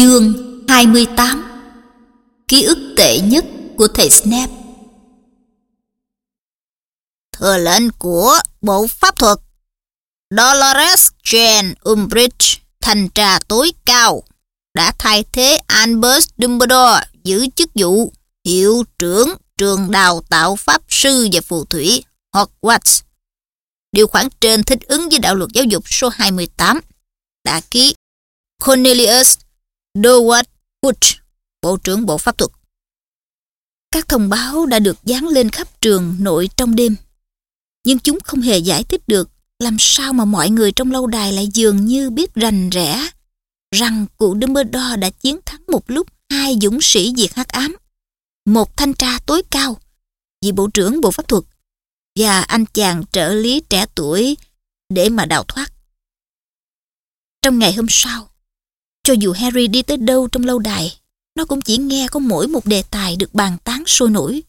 Chương 28 Ký ức tệ nhất của thầy Snape Thừa lệnh của Bộ Pháp thuật Dolores Jane Umbridge, thanh tra tối cao, đã thay thế Albus Dumbledore giữ chức vụ hiệu trưởng trường đào tạo pháp sư và phù thủy Hogwarts. Điều khoản trên thích ứng với đạo luật giáo dục số 28 đã ký Cornelius Doward Butch, Bộ trưởng Bộ Pháp thuật. Các thông báo đã được dán lên khắp trường nội trong đêm. Nhưng chúng không hề giải thích được làm sao mà mọi người trong lâu đài lại dường như biết rành rẽ rằng cụ Dumbledore đã chiến thắng một lúc hai dũng sĩ diệt hắc ám, một thanh tra tối cao, vị bộ trưởng Bộ Pháp thuật và anh chàng trợ lý trẻ tuổi để mà đào thoát. Trong ngày hôm sau, cho dù Harry đi tới đâu trong lâu đài, nó cũng chỉ nghe có mỗi một đề tài được bàn tán sôi nổi.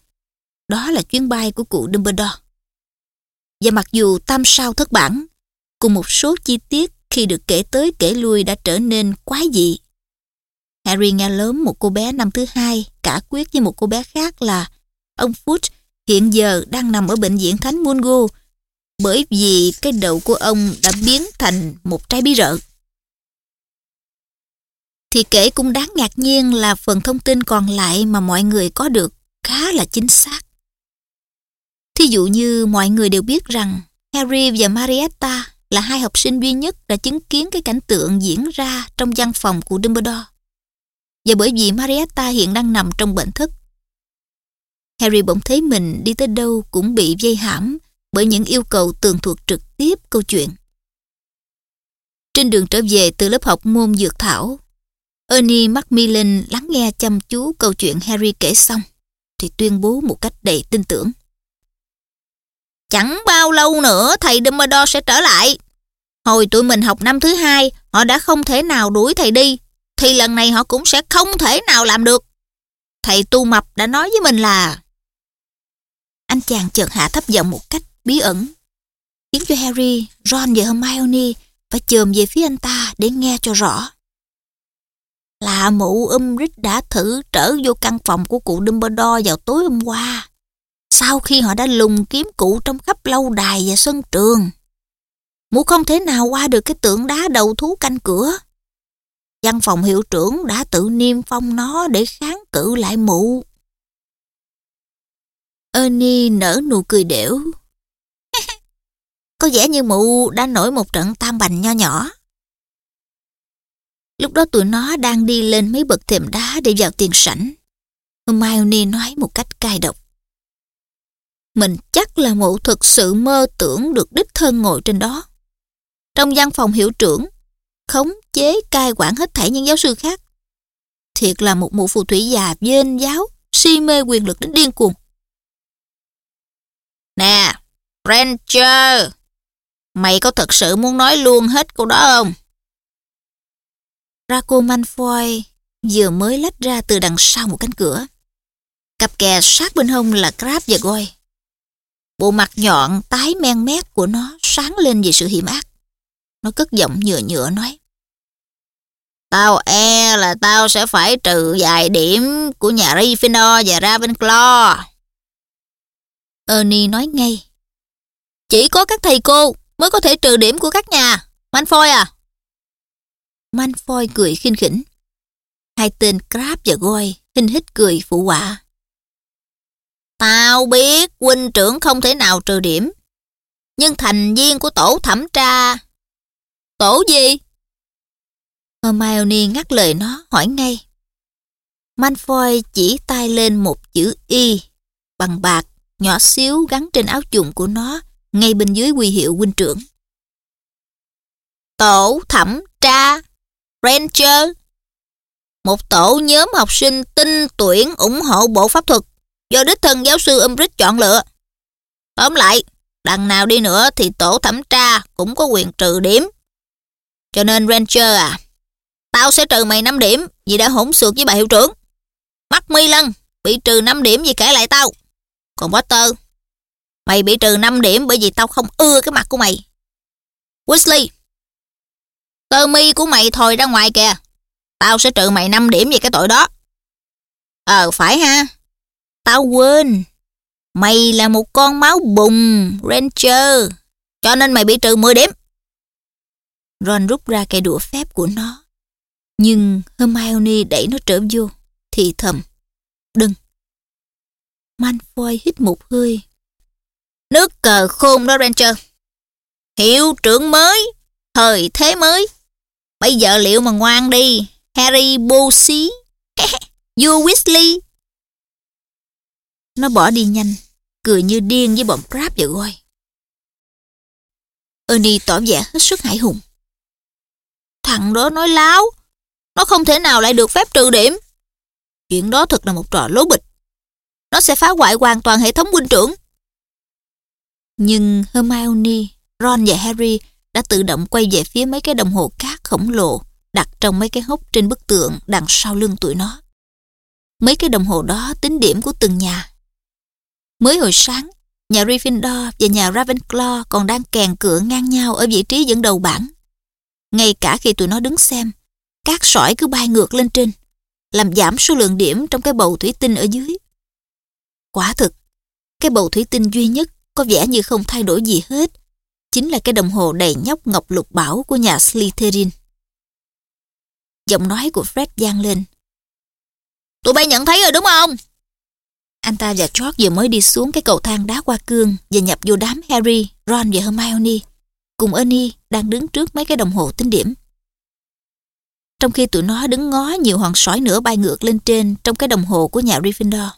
Đó là chuyến bay của cụ Dumbledore. Và mặc dù tam sao thất bản, cùng một số chi tiết khi được kể tới kể lui đã trở nên quái dị. Harry nghe lớn một cô bé năm thứ hai cả quyết với một cô bé khác là ông Fudge hiện giờ đang nằm ở bệnh viện Thánh Mungo bởi vì cái đầu của ông đã biến thành một trái bí rợ thì kể cũng đáng ngạc nhiên là phần thông tin còn lại mà mọi người có được khá là chính xác. Thí dụ như mọi người đều biết rằng Harry và Marietta là hai học sinh duy nhất đã chứng kiến cái cảnh tượng diễn ra trong văn phòng của Dumbledore. Và bởi vì Marietta hiện đang nằm trong bệnh thất, Harry bỗng thấy mình đi tới đâu cũng bị dây hãm bởi những yêu cầu tường thuật trực tiếp câu chuyện. Trên đường trở về từ lớp học môn dược thảo, Ernie Macmillan lắng nghe chăm chú câu chuyện Harry kể xong, thì tuyên bố một cách đầy tin tưởng. Chẳng bao lâu nữa thầy Dumbledore sẽ trở lại. Hồi tụi mình học năm thứ hai, họ đã không thể nào đuổi thầy đi, thì lần này họ cũng sẽ không thể nào làm được. Thầy Tu Mập đã nói với mình là... Anh chàng chợt hạ thấp giọng một cách bí ẩn, khiến cho Harry, Ron và Hermione phải chồm về phía anh ta để nghe cho rõ là mụ Umbridge đã thử trở vô căn phòng của cụ Dumbledore vào tối hôm qua. Sau khi họ đã lùng kiếm cụ trong khắp lâu đài và sân trường. Mụ không thể nào qua được cái tượng đá đầu thú canh cửa. Văn phòng hiệu trưởng đã tự niêm phong nó để kháng cự lại mụ. Ernie nở nụ cười đểu. Có vẻ như mụ đã nổi một trận tam bành nho nhỏ. Lúc đó tụi nó đang đi lên mấy bậc thềm đá để vào tiền sảnh. Hermione nói một cách cay độc. Mình chắc là mụ thực sự mơ tưởng được đích thân ngồi trên đó. Trong văn phòng hiệu trưởng, khống chế cai quản hết thảy những giáo sư khác. Thiệt là một mụ phù thủy già dên giáo, si mê quyền lực đến điên cuồng. Nè, Ranger, mày có thật sự muốn nói luôn hết câu đó không? Draco Malfoy vừa mới lách ra từ đằng sau một cánh cửa. Cặp kè sát bên hông là Crab và Goy. Bộ mặt nhọn tái men mét của nó sáng lên vì sự hiểm ác. Nó cất giọng nhựa nhựa nói. Tao e là tao sẽ phải trừ vài điểm của nhà Gryffindor và Ravenclaw. Ernie nói ngay. Chỉ có các thầy cô mới có thể trừ điểm của các nhà. Malfoy à? Manfoy cười khinh khỉnh. Hai tên Crab và Goy hình hít cười phụ họa. Tao biết huynh trưởng không thể nào trừ điểm. Nhưng thành viên của tổ thẩm tra... Tổ gì? Hermione ngắt lời nó, hỏi ngay. Manfoy chỉ tay lên một chữ Y, bằng bạc, nhỏ xíu gắn trên áo chùng của nó, ngay bên dưới huy hiệu huynh trưởng. Tổ thẩm tra Ranger. Một tổ nhóm học sinh tinh tuyển ủng hộ bộ pháp thuật do đích thân giáo sư Umbridge chọn lựa. Tóm lại, đằng nào đi nữa thì tổ thẩm tra cũng có quyền trừ điểm. Cho nên Ranger à, tao sẽ trừ mày 5 điểm vì đã hỗn xược với bà hiệu trưởng. Mắt mi lân, bị trừ 5 điểm vì kể lại tao. Còn Potter, mày bị trừ 5 điểm bởi vì tao không ưa cái mặt của mày. Wesley. Tơ mi của mày thòi ra ngoài kìa. Tao sẽ trừ mày 5 điểm về cái tội đó. Ờ, phải ha. Tao quên. Mày là một con máu bùng, Ranger. Cho nên mày bị trừ 10 điểm. Ron rút ra cây đũa phép của nó. Nhưng Hermione đẩy nó trở vô, thì thầm. Đừng. Malfoy hít một hơi. Nước cờ khôn đó Ranger. Hiệu trưởng mới, thời thế mới. Bây giờ liệu mà ngoan đi, Harry Bossy, vua Weasley. Nó bỏ đi nhanh, cười như điên với bọn Crab và Goy. Ernie tỏ vẻ hết sức hải hùng. Thằng đó nói láo, nó không thể nào lại được phép trừ điểm. Chuyện đó thật là một trò lố bịch. Nó sẽ phá hoại hoàn toàn hệ thống huynh trưởng. Nhưng Hermione, Ron và Harry đã tự động quay về phía mấy cái đồng hồ cát khổng lồ đặt trong mấy cái hốc trên bức tượng đằng sau lưng tụi nó. Mấy cái đồng hồ đó tính điểm của từng nhà. Mới hồi sáng, nhà Gryffindor và nhà Ravenclaw còn đang kèn cửa ngang nhau ở vị trí dẫn đầu bảng. Ngay cả khi tụi nó đứng xem, cát sỏi cứ bay ngược lên trên, làm giảm số lượng điểm trong cái bầu thủy tinh ở dưới. Quả thực, cái bầu thủy tinh duy nhất có vẻ như không thay đổi gì hết, chính là cái đồng hồ đầy nhóc ngọc lục bảo của nhà Slytherin. Giọng nói của Fred vang lên. Tụi bay nhận thấy rồi đúng không? Anh ta và George vừa mới đi xuống cái cầu thang đá qua cương và nhập vô đám Harry, Ron và Hermione, cùng Ernie đang đứng trước mấy cái đồng hồ tính điểm. Trong khi tụi nó đứng ngó nhiều hòn sỏi nữa bay ngược lên trên trong cái đồng hồ của nhà Gryffindor,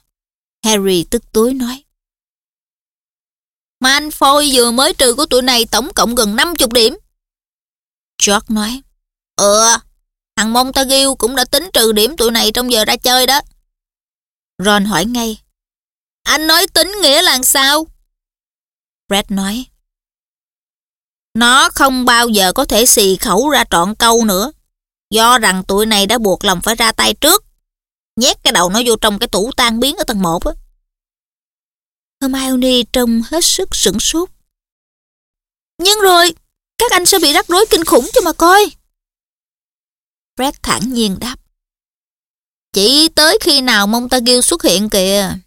Harry tức tối nói mà anh Foy vừa mới trừ của tụi này tổng cộng gần 50 điểm. George nói. Ừ, thằng Montague cũng đã tính trừ điểm tụi này trong giờ ra chơi đó. Ron hỏi ngay. Anh nói tính nghĩa là sao? Brad nói. Nó không bao giờ có thể xì khẩu ra trọn câu nữa. Do rằng tụi này đã buộc lòng phải ra tay trước. Nhét cái đầu nó vô trong cái tủ tan biến ở tầng 1 á. Hermione trông hết sức sửng sốt. Nhưng rồi, các anh sẽ bị rắc rối kinh khủng cho mà coi. Fred thẳng nhiên đáp. Chỉ tới khi nào Montague xuất hiện kìa.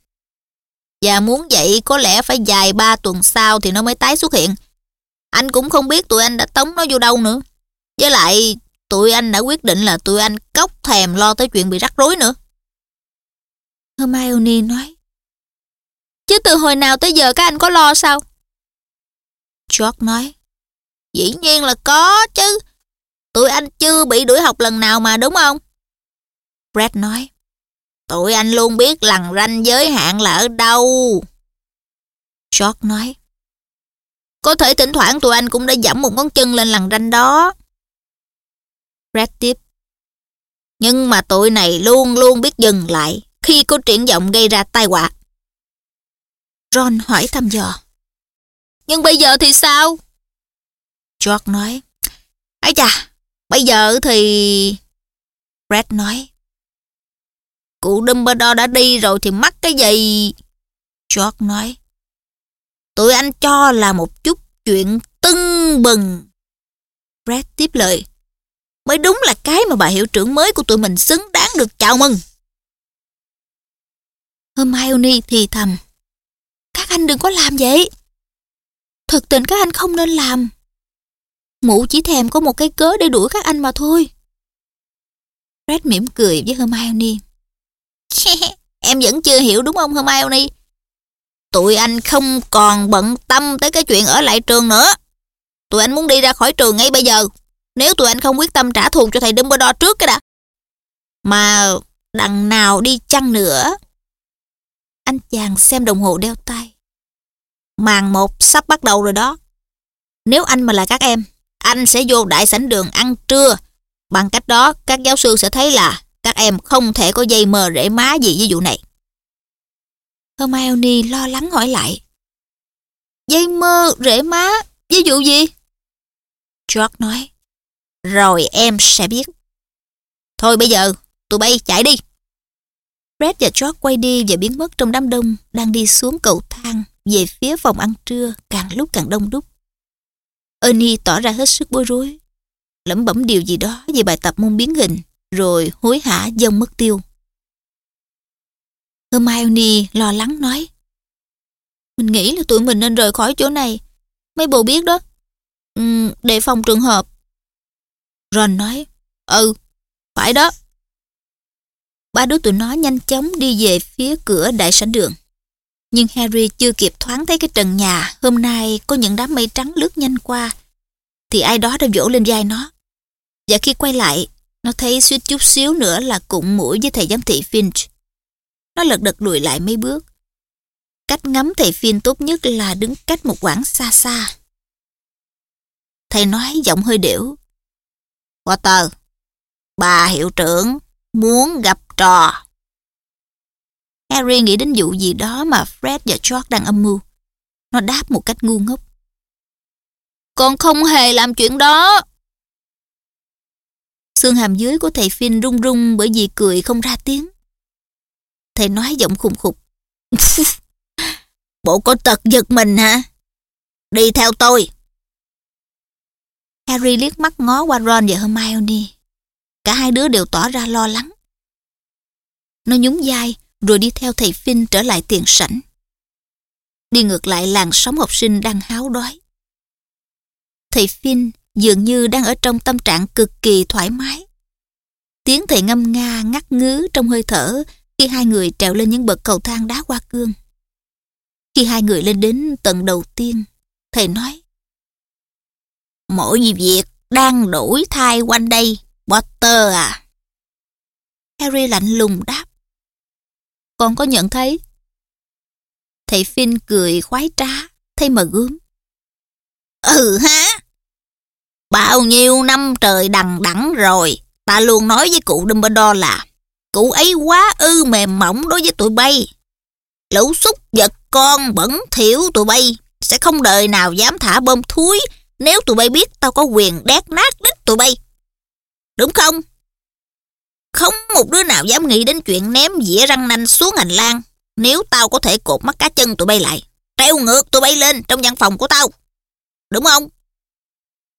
Và muốn vậy có lẽ phải dài ba tuần sau thì nó mới tái xuất hiện. Anh cũng không biết tụi anh đã tống nó vô đâu nữa. Với lại, tụi anh đã quyết định là tụi anh cốc thèm lo tới chuyện bị rắc rối nữa. Hermione nói. Chứ từ hồi nào tới giờ các anh có lo sao? George nói. Dĩ nhiên là có chứ. Tụi anh chưa bị đuổi học lần nào mà, đúng không? Brad nói. Tụi anh luôn biết lằn ranh giới hạn là ở đâu. George nói. Có thể thỉnh thoảng tụi anh cũng đã dẫm một ngón chân lên lằn ranh đó. Brad tiếp. Nhưng mà tụi này luôn luôn biết dừng lại khi có triển vọng gây ra tai họa. Ron hỏi thăm dò. Nhưng bây giờ thì sao? George nói. Ây chà, bây giờ thì... Brad nói. Cụ Dumbledore đã đi rồi thì mắc cái gì? George nói. Tụi anh cho là một chút chuyện tưng bừng. Brad tiếp lời. Mới đúng là cái mà bà hiệu trưởng mới của tụi mình xứng đáng được chào mừng. Hermione thì thầm. Anh đừng có làm vậy. Thực tình các anh không nên làm. Mụ chỉ thèm có một cái cớ để đuổi các anh mà thôi. Fred mỉm cười với Hermione. em vẫn chưa hiểu đúng không Hermione? Tụi anh không còn bận tâm tới cái chuyện ở lại trường nữa. Tụi anh muốn đi ra khỏi trường ngay bây giờ. Nếu tụi anh không quyết tâm trả thù cho thầy Dumbledore trước cái đã. Mà đằng nào đi chăng nữa. Anh chàng xem đồng hồ đeo tay. Màn một sắp bắt đầu rồi đó. Nếu anh mà là các em, anh sẽ vô đại sảnh đường ăn trưa. Bằng cách đó, các giáo sư sẽ thấy là các em không thể có dây mờ rễ má gì với vụ này. Hermione lo lắng hỏi lại. Dây mơ, rễ má, ví dụ gì? George nói. Rồi em sẽ biết. Thôi bây giờ, tụi bay chạy đi. Fred và George quay đi và biến mất trong đám đông đang đi xuống cầu thang về phía phòng ăn trưa càng lúc càng đông đúc. Ernie tỏ ra hết sức bối rối, lẩm bẩm điều gì đó về bài tập môn biến hình rồi hối hả dông mất tiêu. Hermione lo lắng nói Mình nghĩ là tụi mình nên rời khỏi chỗ này. Mấy bồ biết đó. Ừ, để phòng trường hợp. Ron nói Ừ, phải đó. Ba đứa tụi nó nhanh chóng đi về phía cửa đại sảnh đường. Nhưng Harry chưa kịp thoáng thấy cái trần nhà hôm nay có những đám mây trắng lướt nhanh qua thì ai đó đã vỗ lên vai nó. Và khi quay lại, nó thấy suýt chút xíu nữa là cụng mũi với thầy giám thị Finch. Nó lật đật lùi lại mấy bước. Cách ngắm thầy Finch tốt nhất là đứng cách một quãng xa xa. Thầy nói giọng hơi điểu. Potter, bà hiệu trưởng muốn gặp trò. Harry nghĩ đến vụ gì đó mà Fred và George đang âm mưu. Nó đáp một cách ngu ngốc. Con không hề làm chuyện đó. Xương hàm dưới của thầy Finn rung rung bởi vì cười không ra tiếng. Thầy nói giọng khùng khục. Bộ có tật giật mình hả? Đi theo tôi. Harry liếc mắt ngó qua Ron và Hermione. Cả hai đứa đều tỏ ra lo lắng. Nó nhún vai rồi đi theo thầy Finn trở lại tiền sảnh. Đi ngược lại làng sống học sinh đang háo đói. Thầy Finn dường như đang ở trong tâm trạng cực kỳ thoải mái. Tiếng thầy ngâm nga ngắt ngứ trong hơi thở khi hai người trèo lên những bậc cầu thang đá hoa cương. Khi hai người lên đến tầng đầu tiên, thầy nói Mỗi việc đang đổi thay quanh đây, Potter à. Harry lạnh lùng đáp con có nhận thấy? Thầy Phin cười khoái trá, thấy mà gớm. Ừ ha, Bao nhiêu năm trời đằng đẵng rồi, ta luôn nói với cụ Dumbledore là cụ ấy quá ư mềm mỏng đối với tụi bay. Lũ xúc vật con bẩn thiểu tụi bay sẽ không đời nào dám thả bơm thúi nếu tụi bay biết tao có quyền đét nát đít tụi bay. Đúng không? Không một đứa nào dám nghĩ đến chuyện ném dĩa răng nanh xuống hành lang nếu tao có thể cột mắt cá chân tụi bay lại. Treo ngược tụi bay lên trong văn phòng của tao. Đúng không?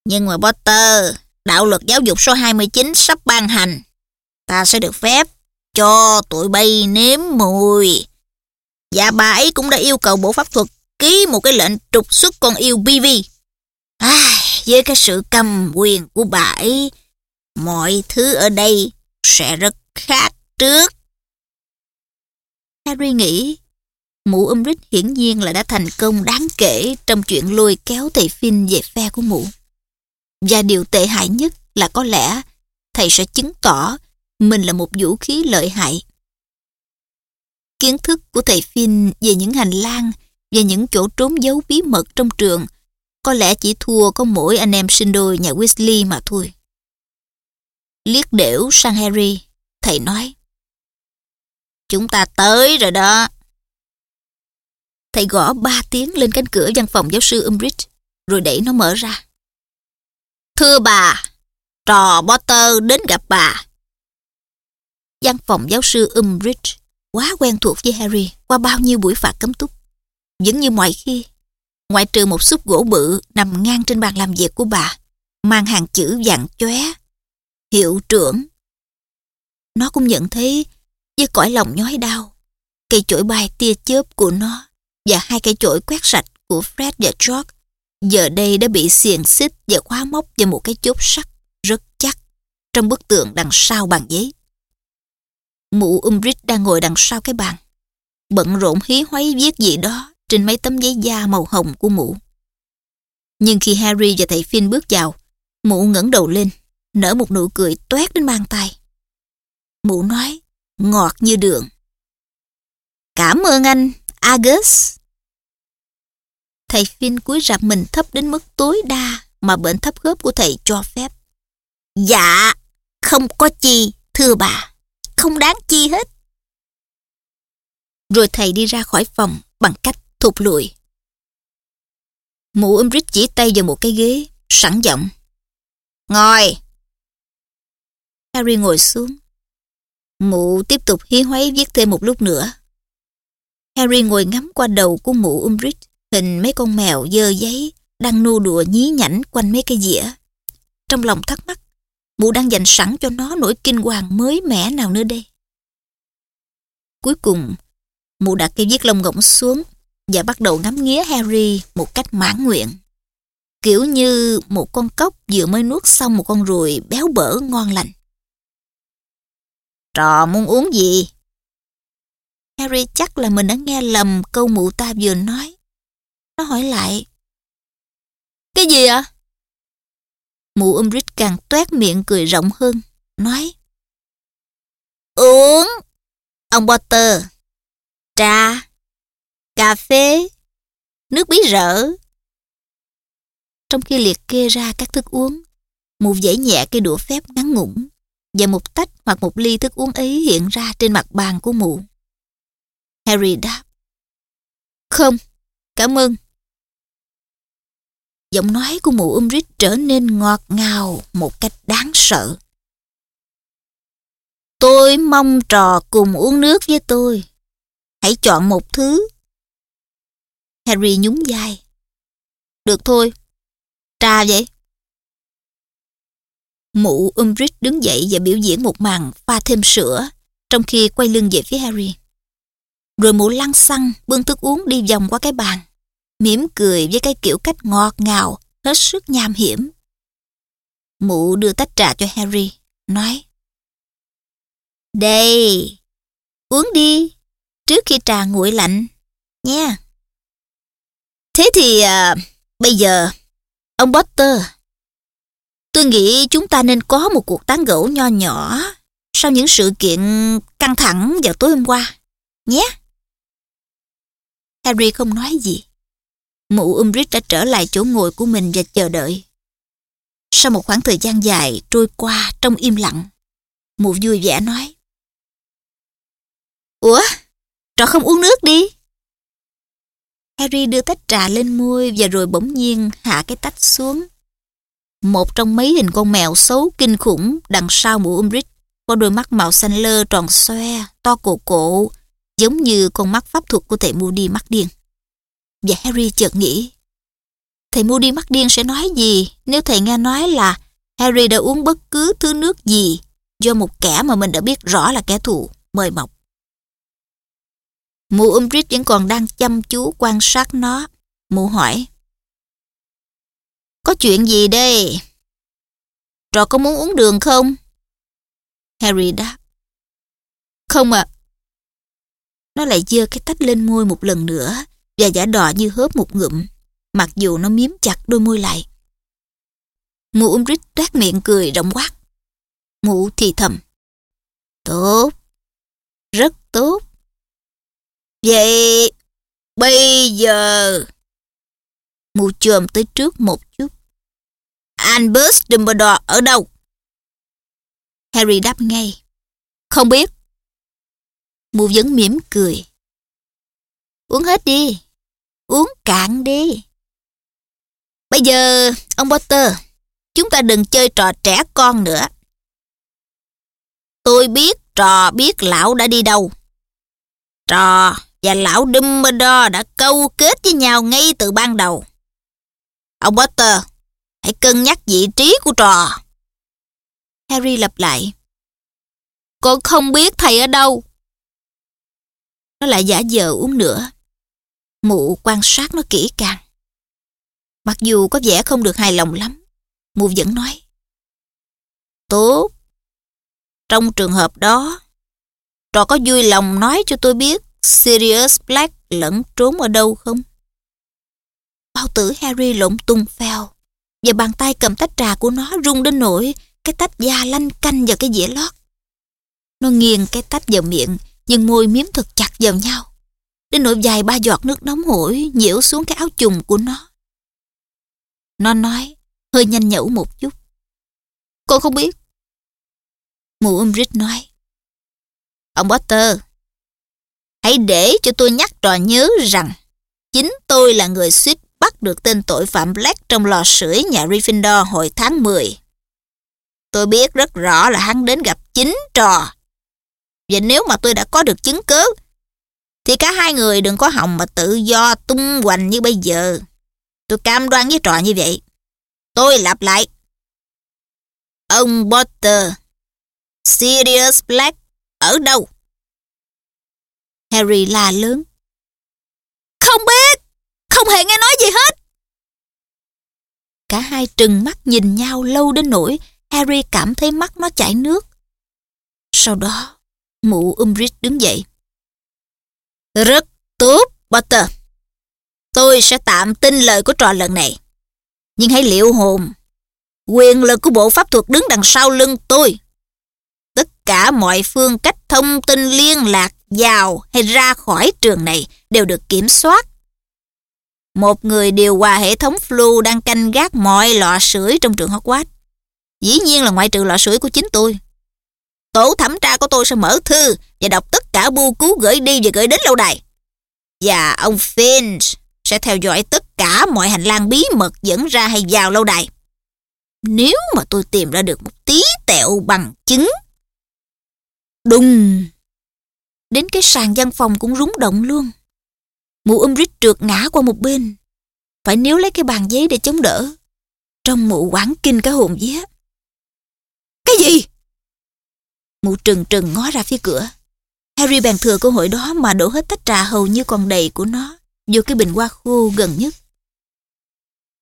Nhưng mà Potter, đạo luật giáo dục số 29 sắp ban hành. Ta sẽ được phép cho tụi bay nếm mùi. Và bà ấy cũng đã yêu cầu Bộ Pháp thuật ký một cái lệnh trục xuất con yêu BV. À, với cái sự cầm quyền của bà ấy, mọi thứ ở đây sẽ rất khác trước. Harry nghĩ mụ Umbridge hiển nhiên là đã thành công đáng kể trong chuyện lôi kéo thầy Finn về phe của mụ. Và điều tệ hại nhất là có lẽ thầy sẽ chứng tỏ mình là một vũ khí lợi hại. Kiến thức của thầy Finn về những hành lang và những chỗ trốn giấu bí mật trong trường có lẽ chỉ thua có mỗi anh em sinh đôi nhà Weasley mà thôi. Liếc đểu sang Harry, thầy nói Chúng ta tới rồi đó. Thầy gõ ba tiếng lên cánh cửa văn phòng giáo sư Umbridge, rồi đẩy nó mở ra. Thưa bà, trò Potter đến gặp bà. Văn phòng giáo sư Umbridge quá quen thuộc với Harry qua bao nhiêu buổi phạt cấm túc. Vẫn như mọi khi, ngoại trừ một xúc gỗ bự nằm ngang trên bàn làm việc của bà, mang hàng chữ vàng chóe, hiệu trưởng. Nó cũng nhận thấy với cõi lòng nhói đau, cây chổi bay tia chớp của nó và hai cây chổi quét sạch của Fred và George giờ đây đã bị xiềng xích và khóa móc vào một cái chốt sắt rất chắc trong bức tượng đằng sau bàn giấy. Mụ Umbridge đang ngồi đằng sau cái bàn, bận rộn hí hoáy viết gì đó trên mấy tấm giấy da màu hồng của mụ. Nhưng khi Harry và thầy Finn bước vào, mụ ngẩng đầu lên, nở một nụ cười toét đến mang tay. Mụ nói, ngọt như đường. Cảm ơn anh, Agus. Thầy Finn cúi rạp mình thấp đến mức tối đa mà bệnh thấp khớp của thầy cho phép. Dạ, không có chi, thưa bà. Không đáng chi hết. Rồi thầy đi ra khỏi phòng bằng cách thụt lùi. Mụ Umbridge chỉ tay vào một cái ghế, sẵn giọng. Ngồi. Harry ngồi xuống. Mụ tiếp tục hí hoáy viết thêm một lúc nữa. Harry ngồi ngắm qua đầu của mụ Umbridge hình mấy con mèo dơ giấy đang nô đùa nhí nhảnh quanh mấy cái dĩa. Trong lòng thắc mắc, Mụ đang dành sẵn cho nó nỗi kinh hoàng mới mẻ nào nữa đây. Cuối cùng, mụ đặt cây viết lông ngỗng xuống và bắt đầu ngắm nghía Harry một cách mãn nguyện. Kiểu như một con cóc vừa mới nuốt xong một con ruồi béo bở ngon lành. Trò muốn uống gì? Harry chắc là mình đã nghe lầm câu mụ ta vừa nói. Nó hỏi lại. Cái gì ạ? Mụ Umbridge càng toét miệng cười rộng hơn, nói. Uống! Ông Potter! Trà! Cà phê! Nước bí rỡ! Trong khi liệt kê ra các thức uống, mụ dãy nhẹ cây đũa phép ngắn ngủn và một tách hoặc một ly thức uống ấy hiện ra trên mặt bàn của mụ. Harry đáp. Không, cảm ơn. Giọng nói của mụ Umbridge trở nên ngọt ngào một cách đáng sợ. Tôi mong trò cùng uống nước với tôi. Hãy chọn một thứ. Harry nhún vai. Được thôi. Trà vậy. Mụ Umbridge đứng dậy và biểu diễn một màn pha thêm sữa trong khi quay lưng về phía Harry. Rồi mụ lăn xăng bưng thức uống đi vòng qua cái bàn, mỉm cười với cái kiểu cách ngọt ngào, hết sức nham hiểm. Mụ đưa tách trà cho Harry, nói Đây, uống đi, trước khi trà nguội lạnh, nha. Thế thì à, bây giờ, ông Potter, tôi nghĩ chúng ta nên có một cuộc tán gẫu nho nhỏ sau những sự kiện căng thẳng vào tối hôm qua, nhé. Harry không nói gì. Mụ Umbridge đã trở lại chỗ ngồi của mình và chờ đợi. Sau một khoảng thời gian dài trôi qua trong im lặng, mụ vui vẻ nói. Ủa, trò không uống nước đi. Harry đưa tách trà lên môi và rồi bỗng nhiên hạ cái tách xuống. Một trong mấy hình con mèo xấu kinh khủng đằng sau mũ Umbridge có đôi mắt màu xanh lơ tròn xoe, to cổ cổ, giống như con mắt pháp thuật của thầy Moody mắt điên. Và Harry chợt nghĩ, thầy Moody mắt điên sẽ nói gì nếu thầy nghe nói là Harry đã uống bất cứ thứ nước gì do một kẻ mà mình đã biết rõ là kẻ thù mời mọc. Mụ Umbridge vẫn còn đang chăm chú quan sát nó. Mụ hỏi, có chuyện gì đây? Trò có muốn uống đường không? Harry đáp, Không ạ, nó lại dơ cái tách lên môi một lần nữa và giả đò như hớp một ngụm, mặc dù nó miếm chặt đôi môi lại. Mụ Umbridge toát miệng cười rộng quát. Mụ thì thầm. Tốt, rất tốt. Vậy, bây giờ... Mụ chồm tới trước một chút. Albus Dumbledore ở đâu? Harry đáp ngay. Không biết. Mụ vẫn mỉm cười. Uống hết đi. Uống cạn đi. Bây giờ, ông Potter, chúng ta đừng chơi trò trẻ con nữa. Tôi biết trò biết lão đã đi đâu. Trò và lão Dumbledore đã câu kết với nhau ngay từ ban đầu. Ông Potter, hãy cân nhắc vị trí của trò. Harry lặp lại. Con không biết thầy ở đâu. Nó lại giả vờ uống nữa. Mụ quan sát nó kỹ càng. Mặc dù có vẻ không được hài lòng lắm, mụ vẫn nói. Tốt. Trong trường hợp đó, trò có vui lòng nói cho tôi biết Sirius Black lẫn trốn ở đâu không? Bao tử Harry lộn tung phèo và bàn tay cầm tách trà của nó rung đến nỗi cái tách da lanh canh vào cái dĩa lót. Nó nghiêng cái tách vào miệng nhưng môi miếm thật chặt vào nhau. Đến nỗi dài ba giọt nước nóng hổi nhiễu xuống cái áo chùng của nó. Nó nói, hơi nhanh nhẩu một chút. Con không biết. Mụ Umbridge nói. Ông Potter, hãy để cho tôi nhắc trò nhớ rằng chính tôi là người suýt bắt được tên tội phạm Black trong lò sưởi nhà Gryffindor hồi tháng 10. Tôi biết rất rõ là hắn đến gặp chính trò. Và nếu mà tôi đã có được chứng cứ, thì cả hai người đừng có hòng mà tự do tung hoành như bây giờ. Tôi cam đoan với trò như vậy. Tôi lặp lại. Ông Potter, Sirius Black ở đâu? Harry la lớn. Không biết, không hề nghe nói gì hết. Cả hai trừng mắt nhìn nhau lâu đến nỗi Harry cảm thấy mắt nó chảy nước. Sau đó, mụ Umbridge đứng dậy. Rất tốt, Potter. Tôi sẽ tạm tin lời của trò lần này. Nhưng hãy liệu hồn. Quyền lực của bộ pháp thuật đứng đằng sau lưng tôi. Tất cả mọi phương cách thông tin liên lạc vào hay ra khỏi trường này đều được kiểm soát. Một người điều hòa hệ thống flu đang canh gác mọi lọ sưởi trong trường Hogwarts. Dĩ nhiên là ngoại trừ lọ sưởi của chính tôi. Tổ thẩm tra của tôi sẽ mở thư và đọc tất cả bưu cứu gửi đi và gửi đến lâu đài. Và ông Finch sẽ theo dõi tất cả mọi hành lang bí mật dẫn ra hay vào lâu đài. Nếu mà tôi tìm ra được một tí tẹo bằng chứng. Đùng! Đến cái sàn văn phòng cũng rúng động luôn. Mụ Umbridge trượt ngã qua một bên. Phải níu lấy cái bàn giấy để chống đỡ. Trong mụ quảng kinh cả hồn vía. Cái gì? Mụ trừng trừng ngó ra phía cửa. Harry bèn thừa cơ hội đó mà đổ hết tách trà hầu như còn đầy của nó vô cái bình hoa khô gần nhất.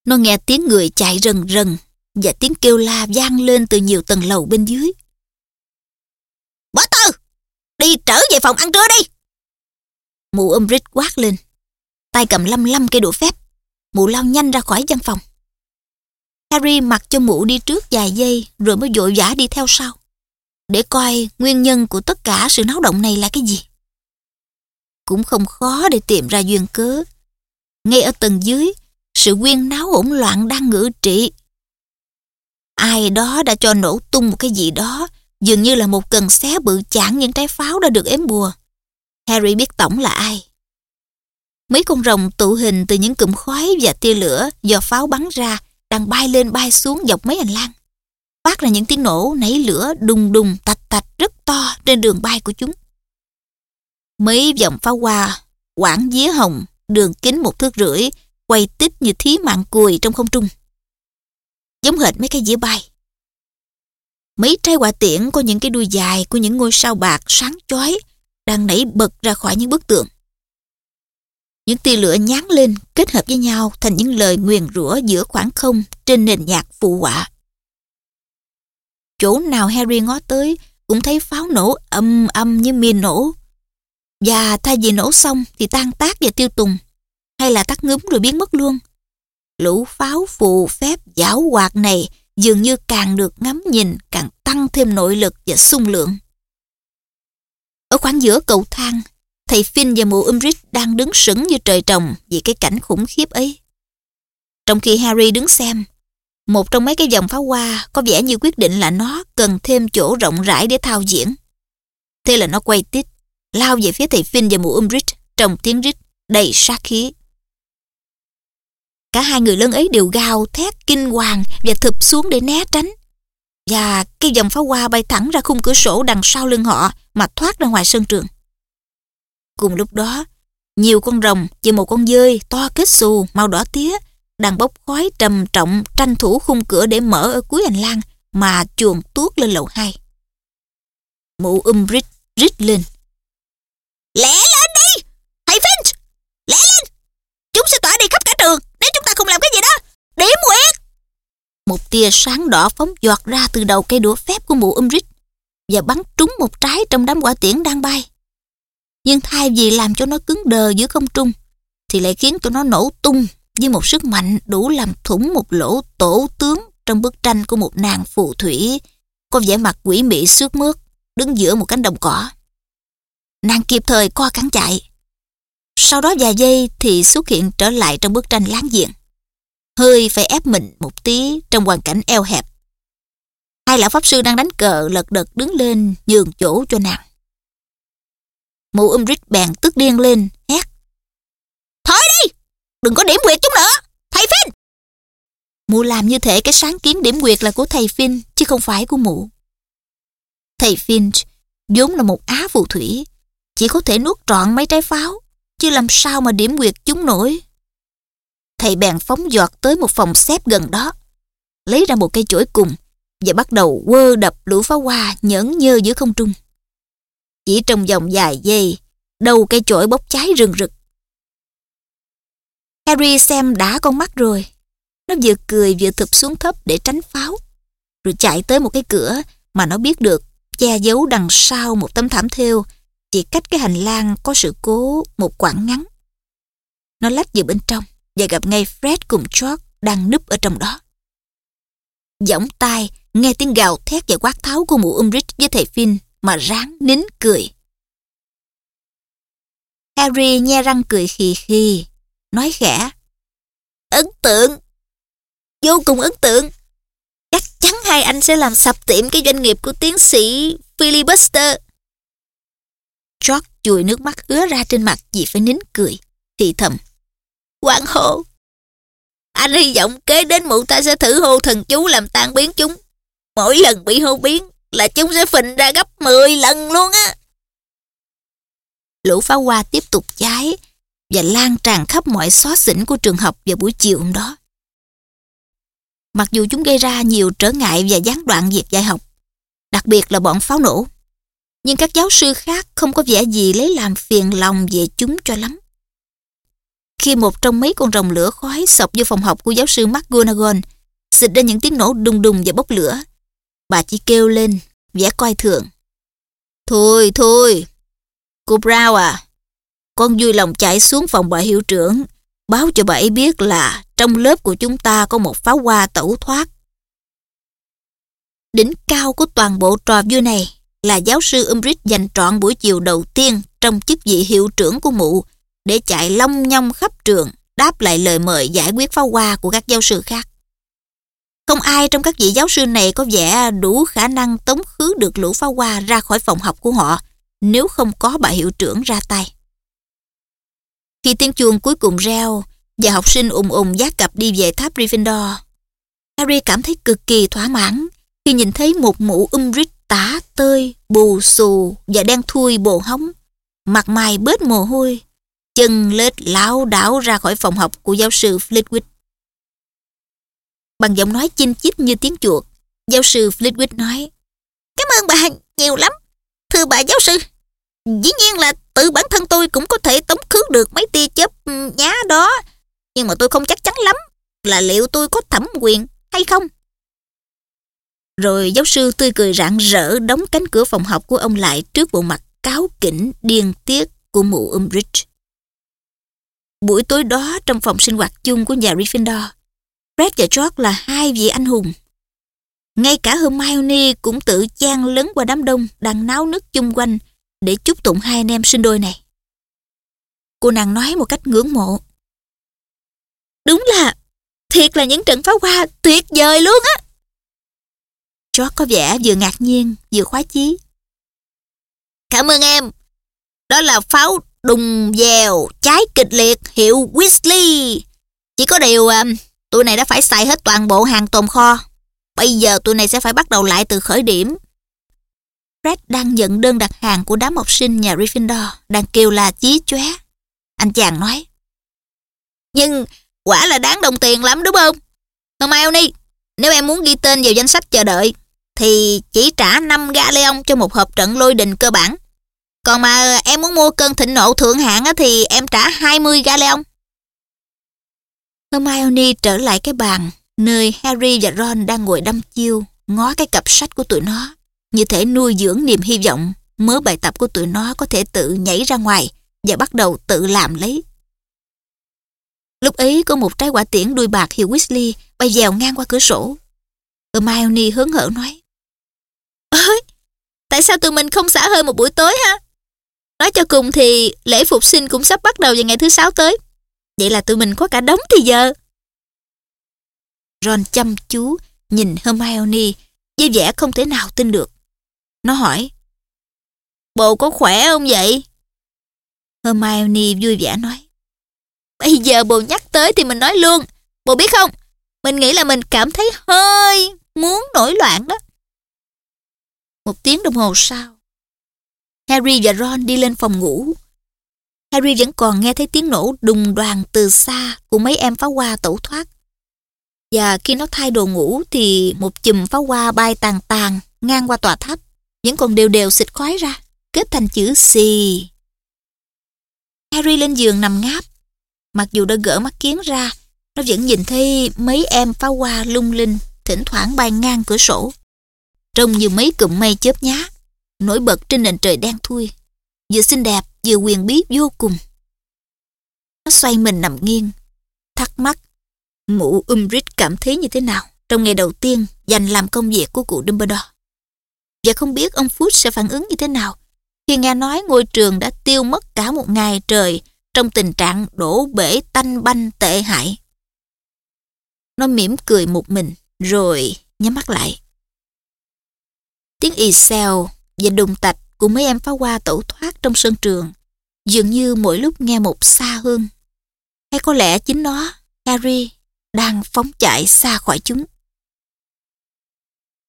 Nó nghe tiếng người chạy rần rần và tiếng kêu la vang lên từ nhiều tầng lầu bên dưới. Bỏ tư! Đi trở về phòng ăn trưa đi! Mụ Umbridge quát lên. Tay cầm lăm lăm cây đũa phép. Mụ lao nhanh ra khỏi văn phòng. Harry mặc cho mụ đi trước vài giây rồi mới vội vã đi theo sau. Để coi nguyên nhân của tất cả sự náo động này là cái gì. Cũng không khó để tìm ra duyên cớ. Ngay ở tầng dưới, sự quyên náo hỗn loạn đang ngự trị. Ai đó đã cho nổ tung một cái gì đó, dường như là một cần xé bự chản những trái pháo đã được ếm bùa. Harry biết tổng là ai. Mấy con rồng tụ hình từ những cụm khói và tia lửa do pháo bắn ra đang bay lên bay xuống dọc mấy hành lang. Phát ra những tiếng nổ nảy lửa đùng đùng tạch tạch rất to trên đường bay của chúng. Mấy vòng pháo hoa, quảng día hồng, đường kính một thước rưỡi, quay tít như thí mạng cùi trong không trung. Giống hệt mấy cái dĩa bay. Mấy trái quả tiễn có những cái đuôi dài của những ngôi sao bạc sáng chói đang nảy bật ra khỏi những bức tượng. Những tia lửa nhán lên kết hợp với nhau thành những lời nguyền rủa giữa khoảng không trên nền nhạc phụ họa. Chỗ nào Harry ngó tới cũng thấy pháo nổ âm âm như mìn nổ. Và thay vì nổ xong thì tan tác và tiêu tùng, hay là tắt ngấm rồi biến mất luôn. Lũ pháo phù phép giáo hoạt này dường như càng được ngắm nhìn càng tăng thêm nội lực và sung lượng. Ở khoảng giữa cầu thang, thầy Finn và mụ Umbridge đang đứng sững như trời trồng vì cái cảnh khủng khiếp ấy. Trong khi Harry đứng xem, một trong mấy cái dòng pháo hoa có vẻ như quyết định là nó cần thêm chỗ rộng rãi để thao diễn. Thế là nó quay tít, lao về phía thầy Finn và mụ Umbridge trong tiếng rít đầy sát khí. Cả hai người lớn ấy đều gào thét kinh hoàng và thụp xuống để né tránh. Và cái dòng pháo hoa bay thẳng ra khung cửa sổ đằng sau lưng họ mà thoát ra ngoài sân trường. Cùng lúc đó, nhiều con rồng và một con dơi to kết xù màu đỏ tía đang bốc khói trầm trọng tranh thủ khung cửa để mở ở cuối hành lang mà chuồn tuốt lên lầu 2. Mụ Umbridge rít lên. Lẹ lên đi! Thầy Finch! Lẹ lên! Chúng sẽ tỏa đi khắp cả trường nếu chúng ta không làm cái gì đó. Điểm nguyệt! Một tia sáng đỏ phóng giọt ra từ đầu cây đũa phép của mụ Umbridge và bắn trúng một trái trong đám quả tiễn đang bay. Nhưng thay vì làm cho nó cứng đờ giữa không trung, thì lại khiến cho nó nổ tung với một sức mạnh đủ làm thủng một lỗ tổ tướng trong bức tranh của một nàng phù thủy có vẻ mặt quỷ mị xước mướt đứng giữa một cánh đồng cỏ. Nàng kịp thời co cắn chạy. Sau đó vài giây thì xuất hiện trở lại trong bức tranh láng giềng. Hơi phải ép mình một tí trong hoàn cảnh eo hẹp. Hai lão pháp sư đang đánh cờ lật đật đứng lên nhường chỗ cho nàng. Mụ Umbridge bèn tức điên lên, hét. Thôi đi! Đừng có điểm quyệt chúng nữa! Thầy Finn! Mụ làm như thể cái sáng kiến điểm quyệt là của thầy Finn, chứ không phải của mụ. Thầy Finch vốn là một á phù thủy, chỉ có thể nuốt trọn mấy trái pháo, chứ làm sao mà điểm quyệt chúng nổi. Thầy bèn phóng giọt tới một phòng xếp gần đó, lấy ra một cây chổi cùng và bắt đầu quơ đập lũ pháo hoa nhẫn nhơ giữa không trung. Chỉ trong vòng vài giây, đầu cây chổi bốc cháy rừng rực. Harry xem đã con mắt rồi. Nó vừa cười vừa thụp xuống thấp để tránh pháo. Rồi chạy tới một cái cửa mà nó biết được che giấu đằng sau một tấm thảm thêu chỉ cách cái hành lang có sự cố một quãng ngắn. Nó lách vào bên trong và gặp ngay Fred cùng George đang núp ở trong đó. Giọng tai nghe tiếng gào thét và quát tháo của mụ Umbridge với thầy Finn mà ráng nín cười. Harry nhe răng cười khì khì, nói khẽ. Ấn tượng! Vô cùng ấn tượng! Chắc chắn hai anh sẽ làm sập tiệm cái doanh nghiệp của tiến sĩ Filibuster. George chùi nước mắt ứa ra trên mặt vì phải nín cười, thì thầm. Hoàng hô, Anh hy vọng kế đến mụ ta sẽ thử hô thần chú làm tan biến chúng. Mỗi lần bị hô biến là chúng sẽ phình ra gấp 10 lần luôn á. Lũ pháo hoa tiếp tục cháy và lan tràn khắp mọi xó xỉnh của trường học vào buổi chiều hôm đó. Mặc dù chúng gây ra nhiều trở ngại và gián đoạn việc dạy học, đặc biệt là bọn pháo nổ, nhưng các giáo sư khác không có vẻ gì lấy làm phiền lòng về chúng cho lắm. Khi một trong mấy con rồng lửa khói sọc vô phòng học của giáo sư McGonagall, xịt ra những tiếng nổ đùng đùng và bốc lửa, bà chỉ kêu lên, vẻ coi thường. Thôi, thôi, cô Brown à, con vui lòng chạy xuống phòng bà hiệu trưởng, báo cho bà ấy biết là trong lớp của chúng ta có một pháo hoa tẩu thoát. Đỉnh cao của toàn bộ trò vui này là giáo sư Umbridge dành trọn buổi chiều đầu tiên trong chức vị hiệu trưởng của mụ để chạy long nhong khắp trường đáp lại lời mời giải quyết pháo hoa của các giáo sư khác. Không ai trong các vị giáo sư này có vẻ đủ khả năng tống khứ được lũ pháo hoa ra khỏi phòng học của họ nếu không có bà hiệu trưởng ra tay. Khi tiếng chuông cuối cùng reo và học sinh ùng ùng giác cặp đi về tháp Gryffindor, Harry cảm thấy cực kỳ thỏa mãn khi nhìn thấy một mụ Umbridge tả tơi, bù xù và đen thui bồ hóng, mặt mày bớt mồ hôi, chân lết láo đảo ra khỏi phòng học của giáo sư Flitwick. Bằng giọng nói chinh chít như tiếng chuột, giáo sư Flitwick nói Cảm ơn bà nhiều lắm, thưa bà giáo sư. Dĩ nhiên là tự bản thân tôi cũng có thể tống khứ được mấy tia chớp nhá đó, nhưng mà tôi không chắc chắn lắm là liệu tôi có thẩm quyền hay không. Rồi giáo sư tươi cười rạng rỡ đóng cánh cửa phòng học của ông lại trước bộ mặt cáo kỉnh điên tiết của mụ Umbridge. Buổi tối đó trong phòng sinh hoạt chung của nhà Gryffindor, Fred và George là hai vị anh hùng. Ngay cả Hermione cũng tự chan lấn qua đám đông đang náo nức chung quanh để chúc tụng hai anh em sinh đôi này. Cô nàng nói một cách ngưỡng mộ. Đúng là, thiệt là những trận pháo hoa tuyệt vời luôn á. George có vẻ vừa ngạc nhiên, vừa khoái chí. Cảm ơn em. Đó là pháo đùng dèo, trái kịch liệt, hiệu Weasley. Chỉ có điều, à, tụi này đã phải xài hết toàn bộ hàng tồn kho. Bây giờ tụi này sẽ phải bắt đầu lại từ khởi điểm. Fred đang nhận đơn đặt hàng của đám học sinh nhà Gryffindor, đang kêu là chí chóe. Anh chàng nói. Nhưng quả là đáng đồng tiền lắm đúng không? Hermione, nếu em muốn ghi tên vào danh sách chờ đợi, thì chỉ trả 5 galleon cho một hộp trận lôi đình cơ bản. Còn mà em muốn mua cơn thịnh nộ thượng hạng thì em trả 20 galleon. Hermione trở lại cái bàn nơi Harry và Ron đang ngồi đăm chiêu ngó cái cặp sách của tụi nó như thể nuôi dưỡng niềm hy vọng mớ bài tập của tụi nó có thể tự nhảy ra ngoài và bắt đầu tự làm lấy. Lúc ấy có một trái quả tiễn đuôi bạc hiệu Weasley bay dèo ngang qua cửa sổ. Hermione hớn hở nói Ơi, tại sao tụi mình không xả hơi một buổi tối ha? Nói cho cùng thì lễ phục sinh cũng sắp bắt đầu vào ngày thứ sáu tới. Vậy là tụi mình có cả đống thì giờ. Ron chăm chú nhìn Hermione với vẻ không thể nào tin được. Nó hỏi Bộ có khỏe không vậy? Hermione vui vẻ nói Bây giờ bồ nhắc tới thì mình nói luôn. Bồ biết không? Mình nghĩ là mình cảm thấy hơi muốn nổi loạn đó. Một tiếng đồng hồ sau, Harry và Ron đi lên phòng ngủ. Harry vẫn còn nghe thấy tiếng nổ đùng đoàn từ xa của mấy em pháo hoa tẩu thoát. Và khi nó thay đồ ngủ thì một chùm pháo hoa bay tàn tàn ngang qua tòa tháp, vẫn còn đều đều xịt khói ra, kết thành chữ xì. Harry lên giường nằm ngáp. Mặc dù đã gỡ mắt kiến ra, nó vẫn nhìn thấy mấy em pháo hoa lung linh, thỉnh thoảng bay ngang cửa sổ. Trông như mấy cụm mây chớp nhá, nổi bật trên nền trời đen thui. Vừa xinh đẹp, vừa quyền bí vô cùng. Nó xoay mình nằm nghiêng, thắc mắc. Mụ Umbridge cảm thấy như thế nào trong ngày đầu tiên dành làm công việc của cụ Dumbledore. Và không biết ông Fudge sẽ phản ứng như thế nào khi nghe nói ngôi trường đã tiêu mất cả một ngày trời trong tình trạng đổ bể tanh banh tệ hại. Nó mỉm cười một mình, rồi nhắm mắt lại. Tiếng y xèo và đùng tạch của mấy em pháo hoa tẩu thoát trong sân trường dường như mỗi lúc nghe một xa hơn. Hay có lẽ chính nó, Harry, đang phóng chạy xa khỏi chúng.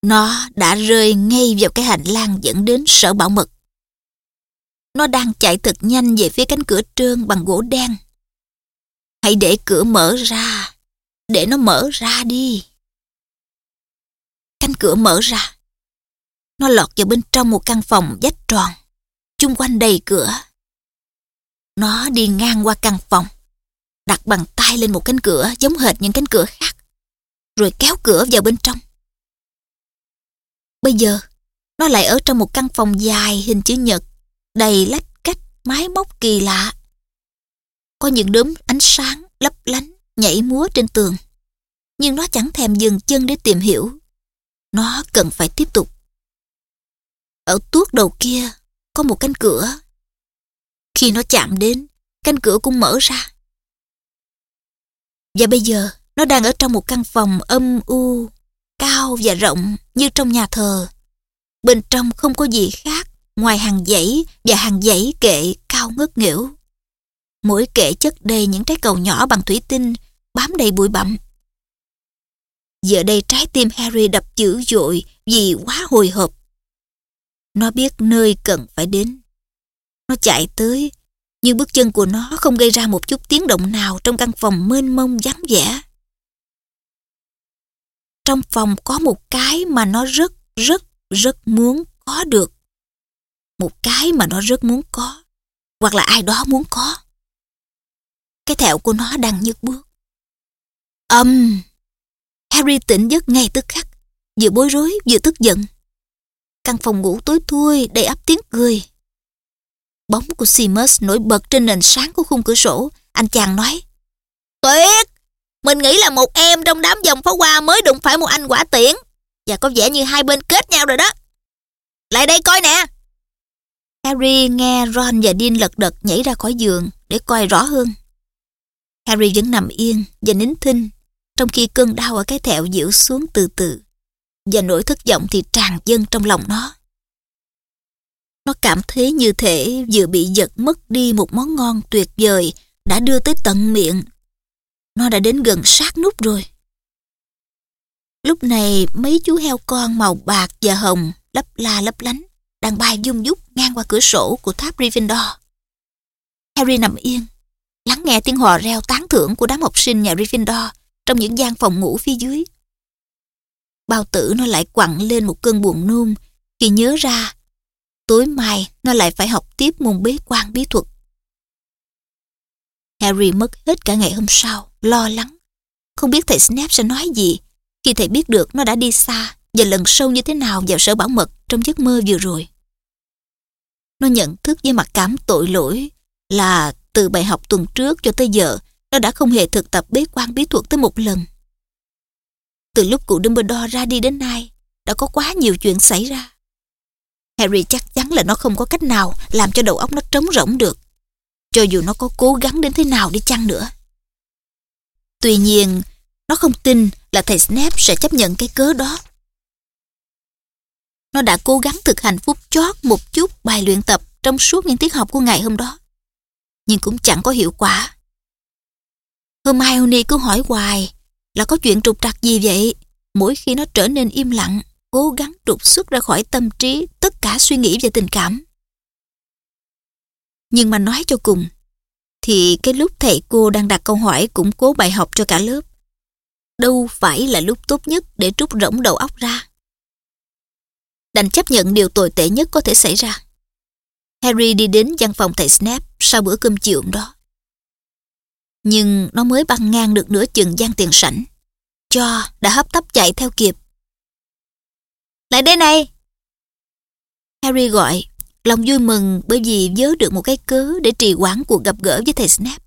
Nó đã rơi ngay vào cái hành lang dẫn đến sở bảo mật. Nó đang chạy thật nhanh về phía cánh cửa trơn bằng gỗ đen. Hãy để cửa mở ra. Để nó mở ra đi. Cánh cửa mở ra. Nó lọt vào bên trong một căn phòng vách tròn. Chung quanh đầy cửa. Nó đi ngang qua căn phòng. Đặt bàn tay lên một cánh cửa giống hệt những cánh cửa khác. Rồi kéo cửa vào bên trong. Bây giờ, nó lại ở trong một căn phòng dài hình chữ nhật đầy lách cách mái móc kỳ lạ. Có những đốm ánh sáng lấp lánh nhảy múa trên tường. Nhưng nó chẳng thèm dừng chân để tìm hiểu. Nó cần phải tiếp tục. Ở tuốt đầu kia có một cánh cửa. Khi nó chạm đến, cánh cửa cũng mở ra. Và bây giờ, nó đang ở trong một căn phòng âm u, cao và rộng như trong nhà thờ. Bên trong không có gì khác ngoài hàng dãy và hàng dãy kệ cao ngất nghỉu. Mỗi kệ chất đầy những trái cầu nhỏ bằng thủy tinh, bám đầy bụi bặm. Giờ đây trái tim Harry đập dữ dội vì quá hồi hộp. Nó biết nơi cần phải đến. Nó chạy tới, nhưng bước chân của nó không gây ra một chút tiếng động nào trong căn phòng mênh mông vắng vẻ. Trong phòng có một cái mà nó rất, rất, rất muốn có được. Một cái mà nó rất muốn có hoặc là ai đó muốn có. Cái thẹo của nó đang nhức bước. Âm um, harry tỉnh giấc ngay tức khắc vừa bối rối vừa tức giận căn phòng ngủ tối thui đầy ắp tiếng cười. Bóng của Seamus nổi bật trên nền sáng của khung cửa sổ. Anh chàng nói tuyệt mình nghĩ là một em trong đám dòng pháo hoa mới đụng phải một anh quả tiễn. Và có vẻ như hai bên kết nhau rồi đó. Lại đây coi nè. Harry nghe Ron và Dean lật đật nhảy ra khỏi giường để coi rõ hơn. Harry vẫn nằm yên và nín thinh, trong khi cơn đau ở cái thẹo dịu xuống từ từ, và nỗi thất vọng thì tràn dâng trong lòng nó. Nó cảm thấy như thể vừa bị giật mất đi một món ngon tuyệt vời đã đưa tới tận miệng. Nó đã đến gần sát nút rồi. Lúc này mấy chú heo con màu bạc và hồng lấp la lấp lánh đang bay dung dút ngang qua cửa sổ của tháp Gryffindor. Harry nằm yên, lắng nghe tiếng hò reo tán thưởng của đám học sinh nhà Gryffindor trong những gian phòng ngủ phía dưới. Bao tử nó lại quặn lên một cơn buồn nôn khi nhớ ra tối mai nó lại phải học tiếp môn bế quan bí thuật. Harry mất hết cả ngày hôm sau, lo lắng. Không biết thầy Snape sẽ nói gì khi thầy biết được nó đã đi xa và lần sâu như thế nào vào sở bảo mật trong giấc mơ vừa rồi. Nó nhận thức với mặt cảm tội lỗi là từ bài học tuần trước cho tới giờ nó đã không hề thực tập bế quan bí thuật tới một lần. Từ lúc cụ Dumbledore ra đi đến nay đã có quá nhiều chuyện xảy ra. Harry chắc chắn là nó không có cách nào làm cho đầu óc nó trống rỗng được cho dù nó có cố gắng đến thế nào đi chăng nữa. Tuy nhiên, nó không tin là thầy Snape sẽ chấp nhận cái cớ đó. Nó đã cố gắng thực hành phút chót một chút bài luyện tập trong suốt những tiết học của ngày hôm đó. Nhưng cũng chẳng có hiệu quả. Hermione cứ hỏi hoài là có chuyện trục trặc gì vậy? Mỗi khi nó trở nên im lặng, cố gắng trục xuất ra khỏi tâm trí tất cả suy nghĩ về tình cảm. Nhưng mà nói cho cùng, thì cái lúc thầy cô đang đặt câu hỏi củng cố bài học cho cả lớp, đâu phải là lúc tốt nhất để trút rỗng đầu óc ra. Đành chấp nhận điều tồi tệ nhất có thể xảy ra. Harry đi đến văn phòng thầy Snape sau bữa cơm chiều đó. Nhưng nó mới băng ngang được nửa chừng gian tiền sảnh. Cho đã hấp tấp chạy theo kịp. Lại đây này! Harry gọi, lòng vui mừng bởi vì vớ được một cái cớ để trì hoãn cuộc gặp gỡ với thầy Snape.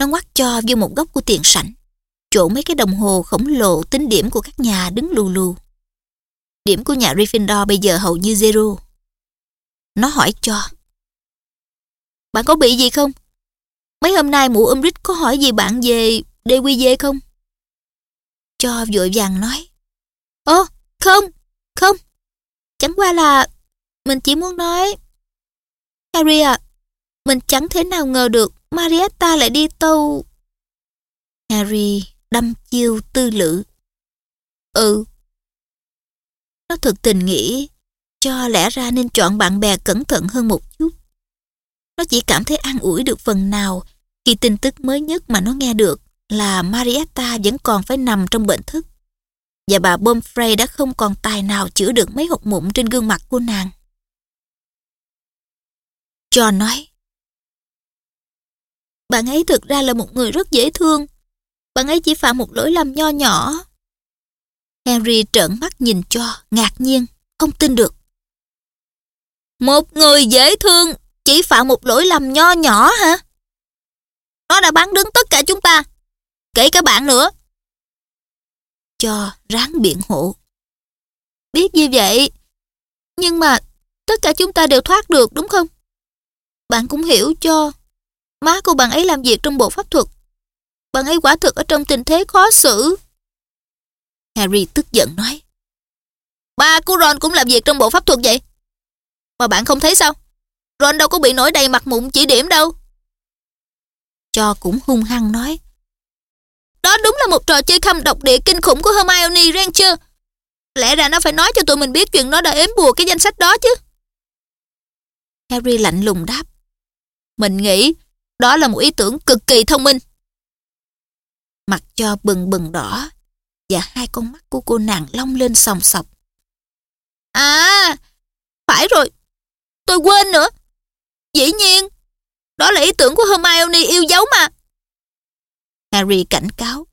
Nó ngoắt cho vô một góc của tiền sảnh, chỗ mấy cái đồng hồ khổng lồ tính điểm của các nhà đứng lù lù. Điểm của nhà Gryffindor bây giờ hầu như zero. Nó hỏi cho. Bạn có bị gì không? Mấy hôm nay mụ Umbridge có hỏi gì bạn về DQG không? Cho vội vàng nói. Ồ, không, không. Chẳng qua là mình chỉ muốn nói. Harry à, mình chẳng thể nào ngờ được Marietta lại đi tâu. Harry đâm chiêu tư lự. Ừ. Nó thực tình nghĩ cho lẽ ra nên chọn bạn bè cẩn thận hơn một chút. Nó chỉ cảm thấy an ủi được phần nào khi tin tức mới nhất mà nó nghe được là Marietta vẫn còn phải nằm trong bệnh thức. Và bà Bomfrey đã không còn tài nào chữa được mấy hột mụn trên gương mặt của nàng. John nói, Bạn ấy thực ra là một người rất dễ thương. Bạn ấy chỉ phạm một lỗi lầm nho nhỏ. Henry trợn mắt nhìn cho, ngạc nhiên, không tin được. Một người dễ thương chỉ phạm một lỗi lầm nho nhỏ hả? Nó đã bán đứng tất cả chúng ta, kể cả bạn nữa. Cho ráng biện hộ. Biết như vậy, nhưng mà tất cả chúng ta đều thoát được đúng không? Bạn cũng hiểu cho. Má của bạn ấy làm việc trong bộ pháp thuật. Bạn ấy quả thực ở trong tình thế khó xử. Harry tức giận nói. Ba của Ron cũng làm việc trong bộ pháp thuật vậy. Mà bạn không thấy sao? Ron đâu có bị nổi đầy mặt mụn chỉ điểm đâu. Cho cũng hung hăng nói. Đó đúng là một trò chơi khăm độc địa kinh khủng của Hermione Granger. Lẽ ra nó phải nói cho tụi mình biết chuyện nó đã ếm bùa cái danh sách đó chứ. Harry lạnh lùng đáp. Mình nghĩ đó là một ý tưởng cực kỳ thông minh. Mặt cho bừng bừng đỏ và hai con mắt của cô nàng long lên sòng sọc. À, phải rồi, tôi quên nữa. Dĩ nhiên, đó là ý tưởng của Hermione yêu dấu mà. Harry cảnh cáo.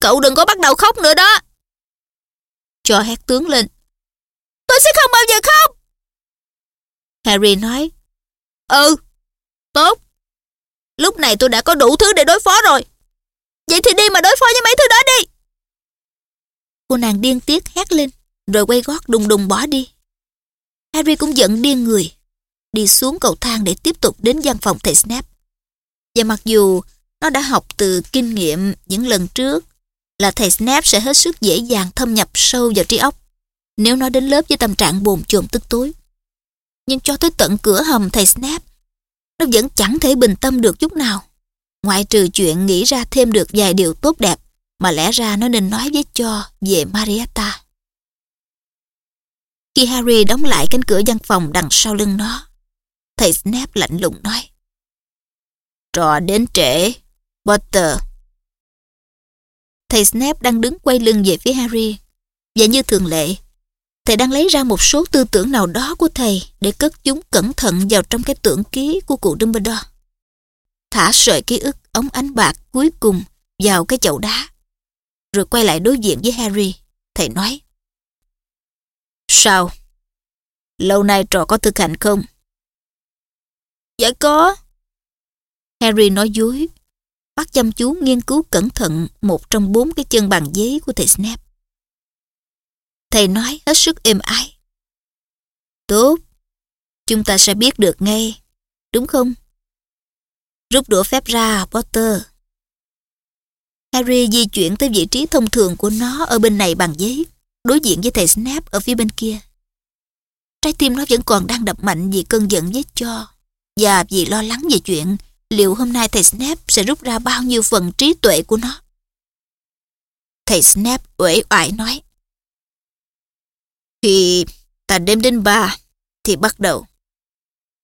Cậu đừng có bắt đầu khóc nữa đó. Cho hét tướng lên. Tôi sẽ không bao giờ khóc. Harry nói. Ừ, tốt. Lúc này tôi đã có đủ thứ để đối phó rồi. Vậy thì đi mà đối phó với mấy thứ đó đi. Cô nàng điên tiết hét lên, rồi quay gót đùng đùng bỏ đi. Harry cũng giận điên người, đi xuống cầu thang để tiếp tục đến văn phòng thầy Snap. Và mặc dù nó đã học từ kinh nghiệm những lần trước là thầy Snap sẽ hết sức dễ dàng thâm nhập sâu vào trí óc nếu nó đến lớp với tâm trạng bồn chồn tức tối. Nhưng cho tới tận cửa hầm thầy Snap nó vẫn chẳng thể bình tâm được chút nào. Ngoại trừ chuyện nghĩ ra thêm được vài điều tốt đẹp mà lẽ ra nó nên nói với cho về Marietta. Khi Harry đóng lại cánh cửa văn phòng đằng sau lưng nó, thầy Snape lạnh lùng nói. Trò đến trễ, Potter. Thầy Snape đang đứng quay lưng về phía Harry. Và như thường lệ, thầy đang lấy ra một số tư tưởng nào đó của thầy để cất chúng cẩn thận vào trong cái tưởng ký của cụ Dumbledore. Thả sợi ký ức ống ánh bạc cuối cùng vào cái chậu đá. Rồi quay lại đối diện với Harry. Thầy nói. Sao? Lâu nay trò có thực hành không? Dạ có. Harry nói dối. Bắt chăm chú nghiên cứu cẩn thận một trong bốn cái chân bằng giấy của thầy Snape. Thầy nói hết sức êm ái. Tốt, chúng ta sẽ biết được ngay, đúng không? Rút đũa phép ra, Potter. Harry di chuyển tới vị trí thông thường của nó ở bên này bằng giấy, đối diện với thầy Snape ở phía bên kia. Trái tim nó vẫn còn đang đập mạnh vì cơn giận với cho và vì lo lắng về chuyện liệu hôm nay thầy Snape sẽ rút ra bao nhiêu phần trí tuệ của nó. Thầy Snape uể oải nói. Khi ta đếm đến ba thì bắt đầu.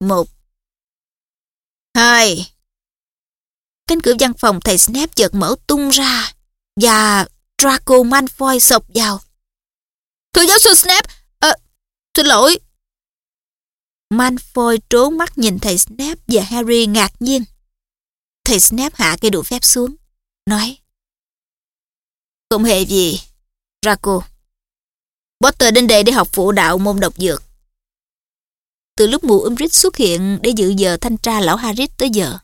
Một. Hai. Cánh cửa văn phòng thầy Snape chợt mở tung ra Và Draco Malfoy sộc vào. Thưa giáo sư Snape, à, ờ, xin lỗi. Malfoy trốn mắt nhìn thầy Snape và Harry ngạc nhiên. Thầy Snape hạ cây đũa phép xuống, nói Không hề gì, Draco. Potter đến đây để học phụ đạo môn độc dược. Từ lúc mụ Umbridge xuất hiện để dự giờ thanh tra lão Harry tới giờ,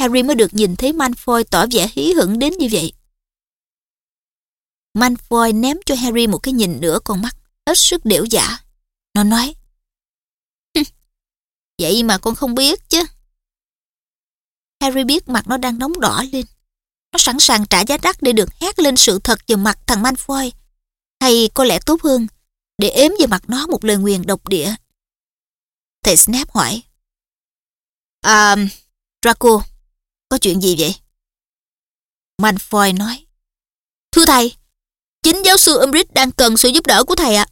Harry mới được nhìn thấy Malfoy tỏ vẻ hí hửng đến như vậy. Malfoy ném cho Harry một cái nhìn nữa con mắt, hết sức điểu giả. Nó nói, Vậy mà con không biết chứ. Harry biết mặt nó đang nóng đỏ lên. Nó sẵn sàng trả giá đắt để được hét lên sự thật vào mặt thằng Malfoy. Hay có lẽ tốt hơn, để ếm vào mặt nó một lời nguyền độc địa. Thầy Snape hỏi. À, Draco, có chuyện gì vậy? Malfoy nói. Thưa thầy, chính giáo sư Umbridge đang cần sự giúp đỡ của thầy ạ.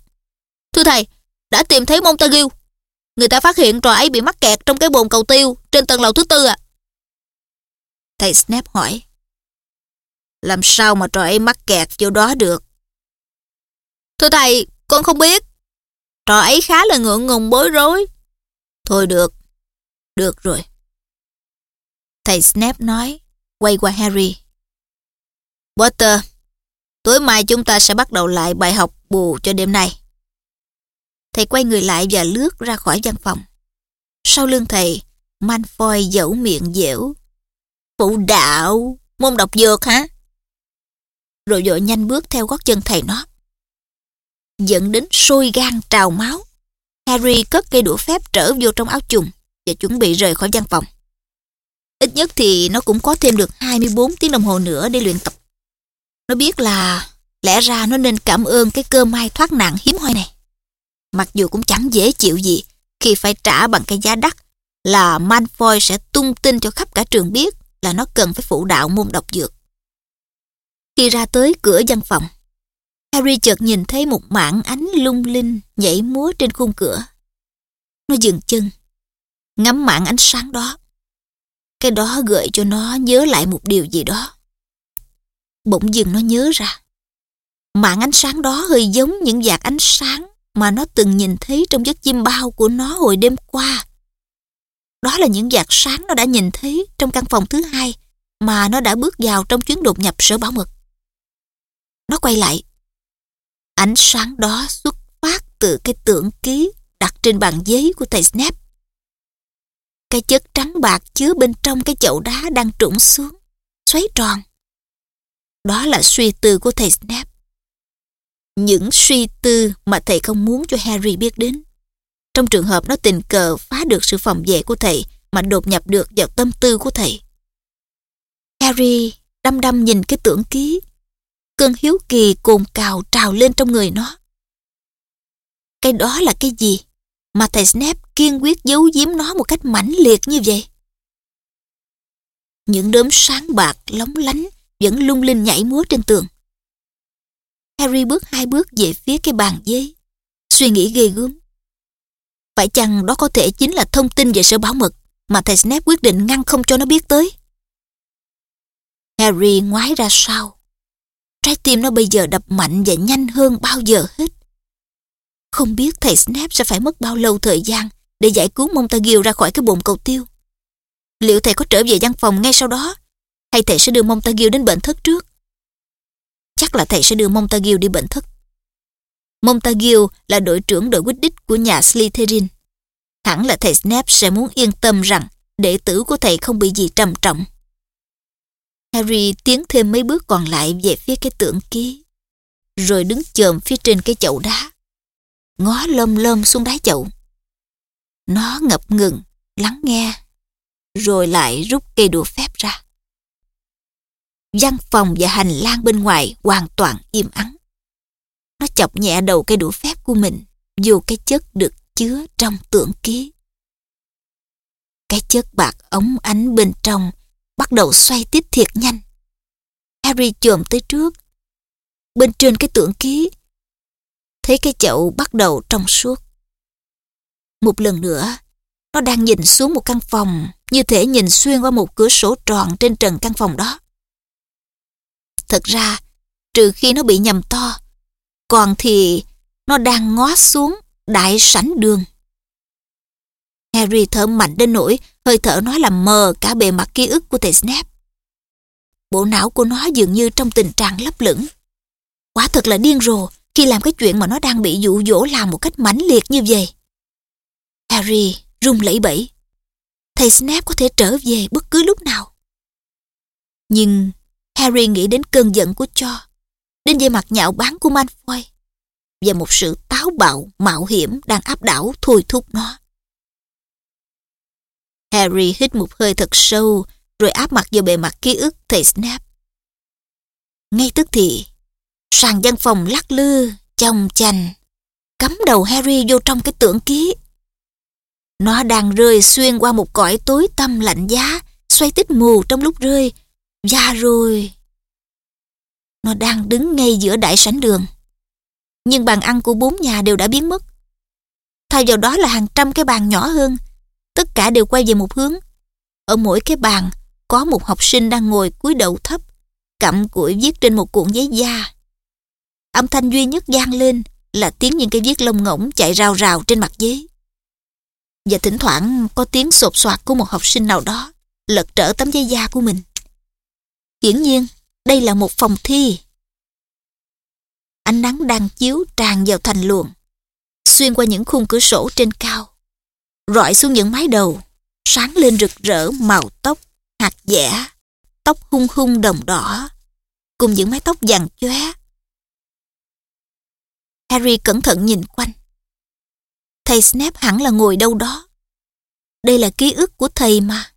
Thưa thầy, đã tìm thấy Montague. Người ta phát hiện trò ấy bị mắc kẹt trong cái bồn cầu tiêu trên tầng lầu thứ tư ạ. Thầy Snape hỏi. Làm sao mà trò ấy mắc kẹt chỗ đó được? Thưa thầy, con không biết. Trò ấy khá là ngượng ngùng bối rối. Thôi được, được rồi. Thầy Snape nói, quay qua Harry. Potter, tối mai chúng ta sẽ bắt đầu lại bài học bù cho đêm nay. Thầy quay người lại và lướt ra khỏi văn phòng. Sau lưng thầy, manfoy dẫu miệng dẻo. Phụ đạo, môn độc dược hả? Rồi vội nhanh bước theo gót chân thầy nó. Dẫn đến sôi gan trào máu. Harry cất cây đũa phép trở vô trong áo chùng và chuẩn bị rời khỏi văn phòng. Ít nhất thì nó cũng có thêm được 24 tiếng đồng hồ nữa để luyện tập. Nó biết là lẽ ra nó nên cảm ơn cái cơ may thoát nạn hiếm hoi này. Mặc dù cũng chẳng dễ chịu gì khi phải trả bằng cái giá đắt là Malfoy sẽ tung tin cho khắp cả trường biết là nó cần phải phụ đạo môn độc dược. Khi ra tới cửa văn phòng, Harry chợt nhìn thấy một mảng ánh lung linh nhảy múa trên khung cửa. Nó dừng chân, ngắm mảng ánh sáng đó. Cái đó gợi cho nó nhớ lại một điều gì đó. Bỗng dừng nó nhớ ra. Mảng ánh sáng đó hơi giống những vạt ánh sáng mà nó từng nhìn thấy trong giấc chim bao của nó hồi đêm qua. Đó là những vạt sáng nó đã nhìn thấy trong căn phòng thứ hai mà nó đã bước vào trong chuyến đột nhập sở bảo mật. Nó quay lại. Ánh sáng đó xuất phát từ cái tượng ký đặt trên bàn giấy của thầy Snap. Cái chất trắng bạc chứa bên trong cái chậu đá đang trũng xuống, xoáy tròn. Đó là suy tư của thầy Snap. Những suy tư mà thầy không muốn cho Harry biết đến. Trong trường hợp nó tình cờ phá được sự phòng vệ của thầy mà đột nhập được vào tâm tư của thầy. Harry đăm đăm nhìn cái tưởng ký. Cơn hiếu kỳ cồn cào trào lên trong người nó. Cái đó là cái gì mà thầy Snape kiên quyết giấu giếm nó một cách mãnh liệt như vậy? Những đốm sáng bạc lóng lánh vẫn lung linh nhảy múa trên tường. Harry bước hai bước về phía cái bàn giấy, suy nghĩ ghê gớm. Phải chăng đó có thể chính là thông tin về sở bảo mật mà thầy Snape quyết định ngăn không cho nó biết tới? Harry ngoái ra sau. Trái tim nó bây giờ đập mạnh và nhanh hơn bao giờ hết. Không biết thầy Snape sẽ phải mất bao lâu thời gian để giải cứu Montague ra khỏi cái bồn cầu tiêu. Liệu thầy có trở về văn phòng ngay sau đó hay thầy sẽ đưa Montague đến bệnh thất trước? Chắc là thầy sẽ đưa Montague đi bệnh thất. Montague là đội trưởng đội quyết đích của nhà Slytherin. Hẳn là thầy Snape sẽ muốn yên tâm rằng đệ tử của thầy không bị gì trầm trọng. Harry tiến thêm mấy bước còn lại về phía cái tượng ký, rồi đứng chồm phía trên cái chậu đá, ngó lom lom xuống đáy chậu. Nó ngập ngừng, lắng nghe, rồi lại rút cây đũa phép ra. Văn phòng và hành lang bên ngoài hoàn toàn im ắng. Nó chọc nhẹ đầu cây đũa phép của mình vô cái chất được chứa trong tượng ký. Cái chất bạc ống ánh bên trong bắt đầu xoay tiếp thiệt nhanh. Harry chồm tới trước. Bên trên cái tượng ký, thấy cái chậu bắt đầu trong suốt. Một lần nữa, nó đang nhìn xuống một căn phòng như thể nhìn xuyên qua một cửa sổ tròn trên trần căn phòng đó. Thật ra, trừ khi nó bị nhầm to. Còn thì nó đang ngó xuống đại sảnh đường. Harry thở mạnh đến nỗi hơi thở nó làm mờ cả bề mặt ký ức của thầy Snape. Bộ não của nó dường như trong tình trạng lấp lửng. Quả thật là điên rồ khi làm cái chuyện mà nó đang bị dụ dỗ làm một cách mãnh liệt như vậy. Harry run lẩy bẩy. Thầy Snape có thể trở về bất cứ lúc nào. Nhưng Harry nghĩ đến cơn giận của Cho, đến vẻ mặt nhạo báng của Malfoy và một sự táo bạo, mạo hiểm đang áp đảo thôi thúc nó. Harry hít một hơi thật sâu rồi áp mặt vào bề mặt ký ức thầy Snape. Ngay tức thì, sàn văn phòng lắc lư, chồng chành, cắm đầu Harry vô trong cái tưởng ký. Nó đang rơi xuyên qua một cõi tối tăm lạnh giá, xoay tích mù trong lúc rơi ra rồi... Nó đang đứng ngay giữa đại sảnh đường. Nhưng bàn ăn của bốn nhà đều đã biến mất. Thay vào đó là hàng trăm cái bàn nhỏ hơn. Tất cả đều quay về một hướng. Ở mỗi cái bàn có một học sinh đang ngồi cúi đầu thấp, cặm cụi viết trên một cuộn giấy da. Âm thanh duy nhất gian lên là tiếng những cái viết lông ngỗng chạy rào rào trên mặt giấy. Và thỉnh thoảng có tiếng sột soạt của một học sinh nào đó lật trở tấm giấy da của mình. Hiển nhiên, đây là một phòng thi. Ánh nắng đang chiếu tràn vào thành luồng, xuyên qua những khung cửa sổ trên cao, rọi xuống những mái đầu, sáng lên rực rỡ màu tóc, hạt dẻ, tóc hung hung đồng đỏ, cùng những mái tóc vàng chóe. Harry cẩn thận nhìn quanh. Thầy Snape hẳn là ngồi đâu đó. Đây là ký ức của thầy mà.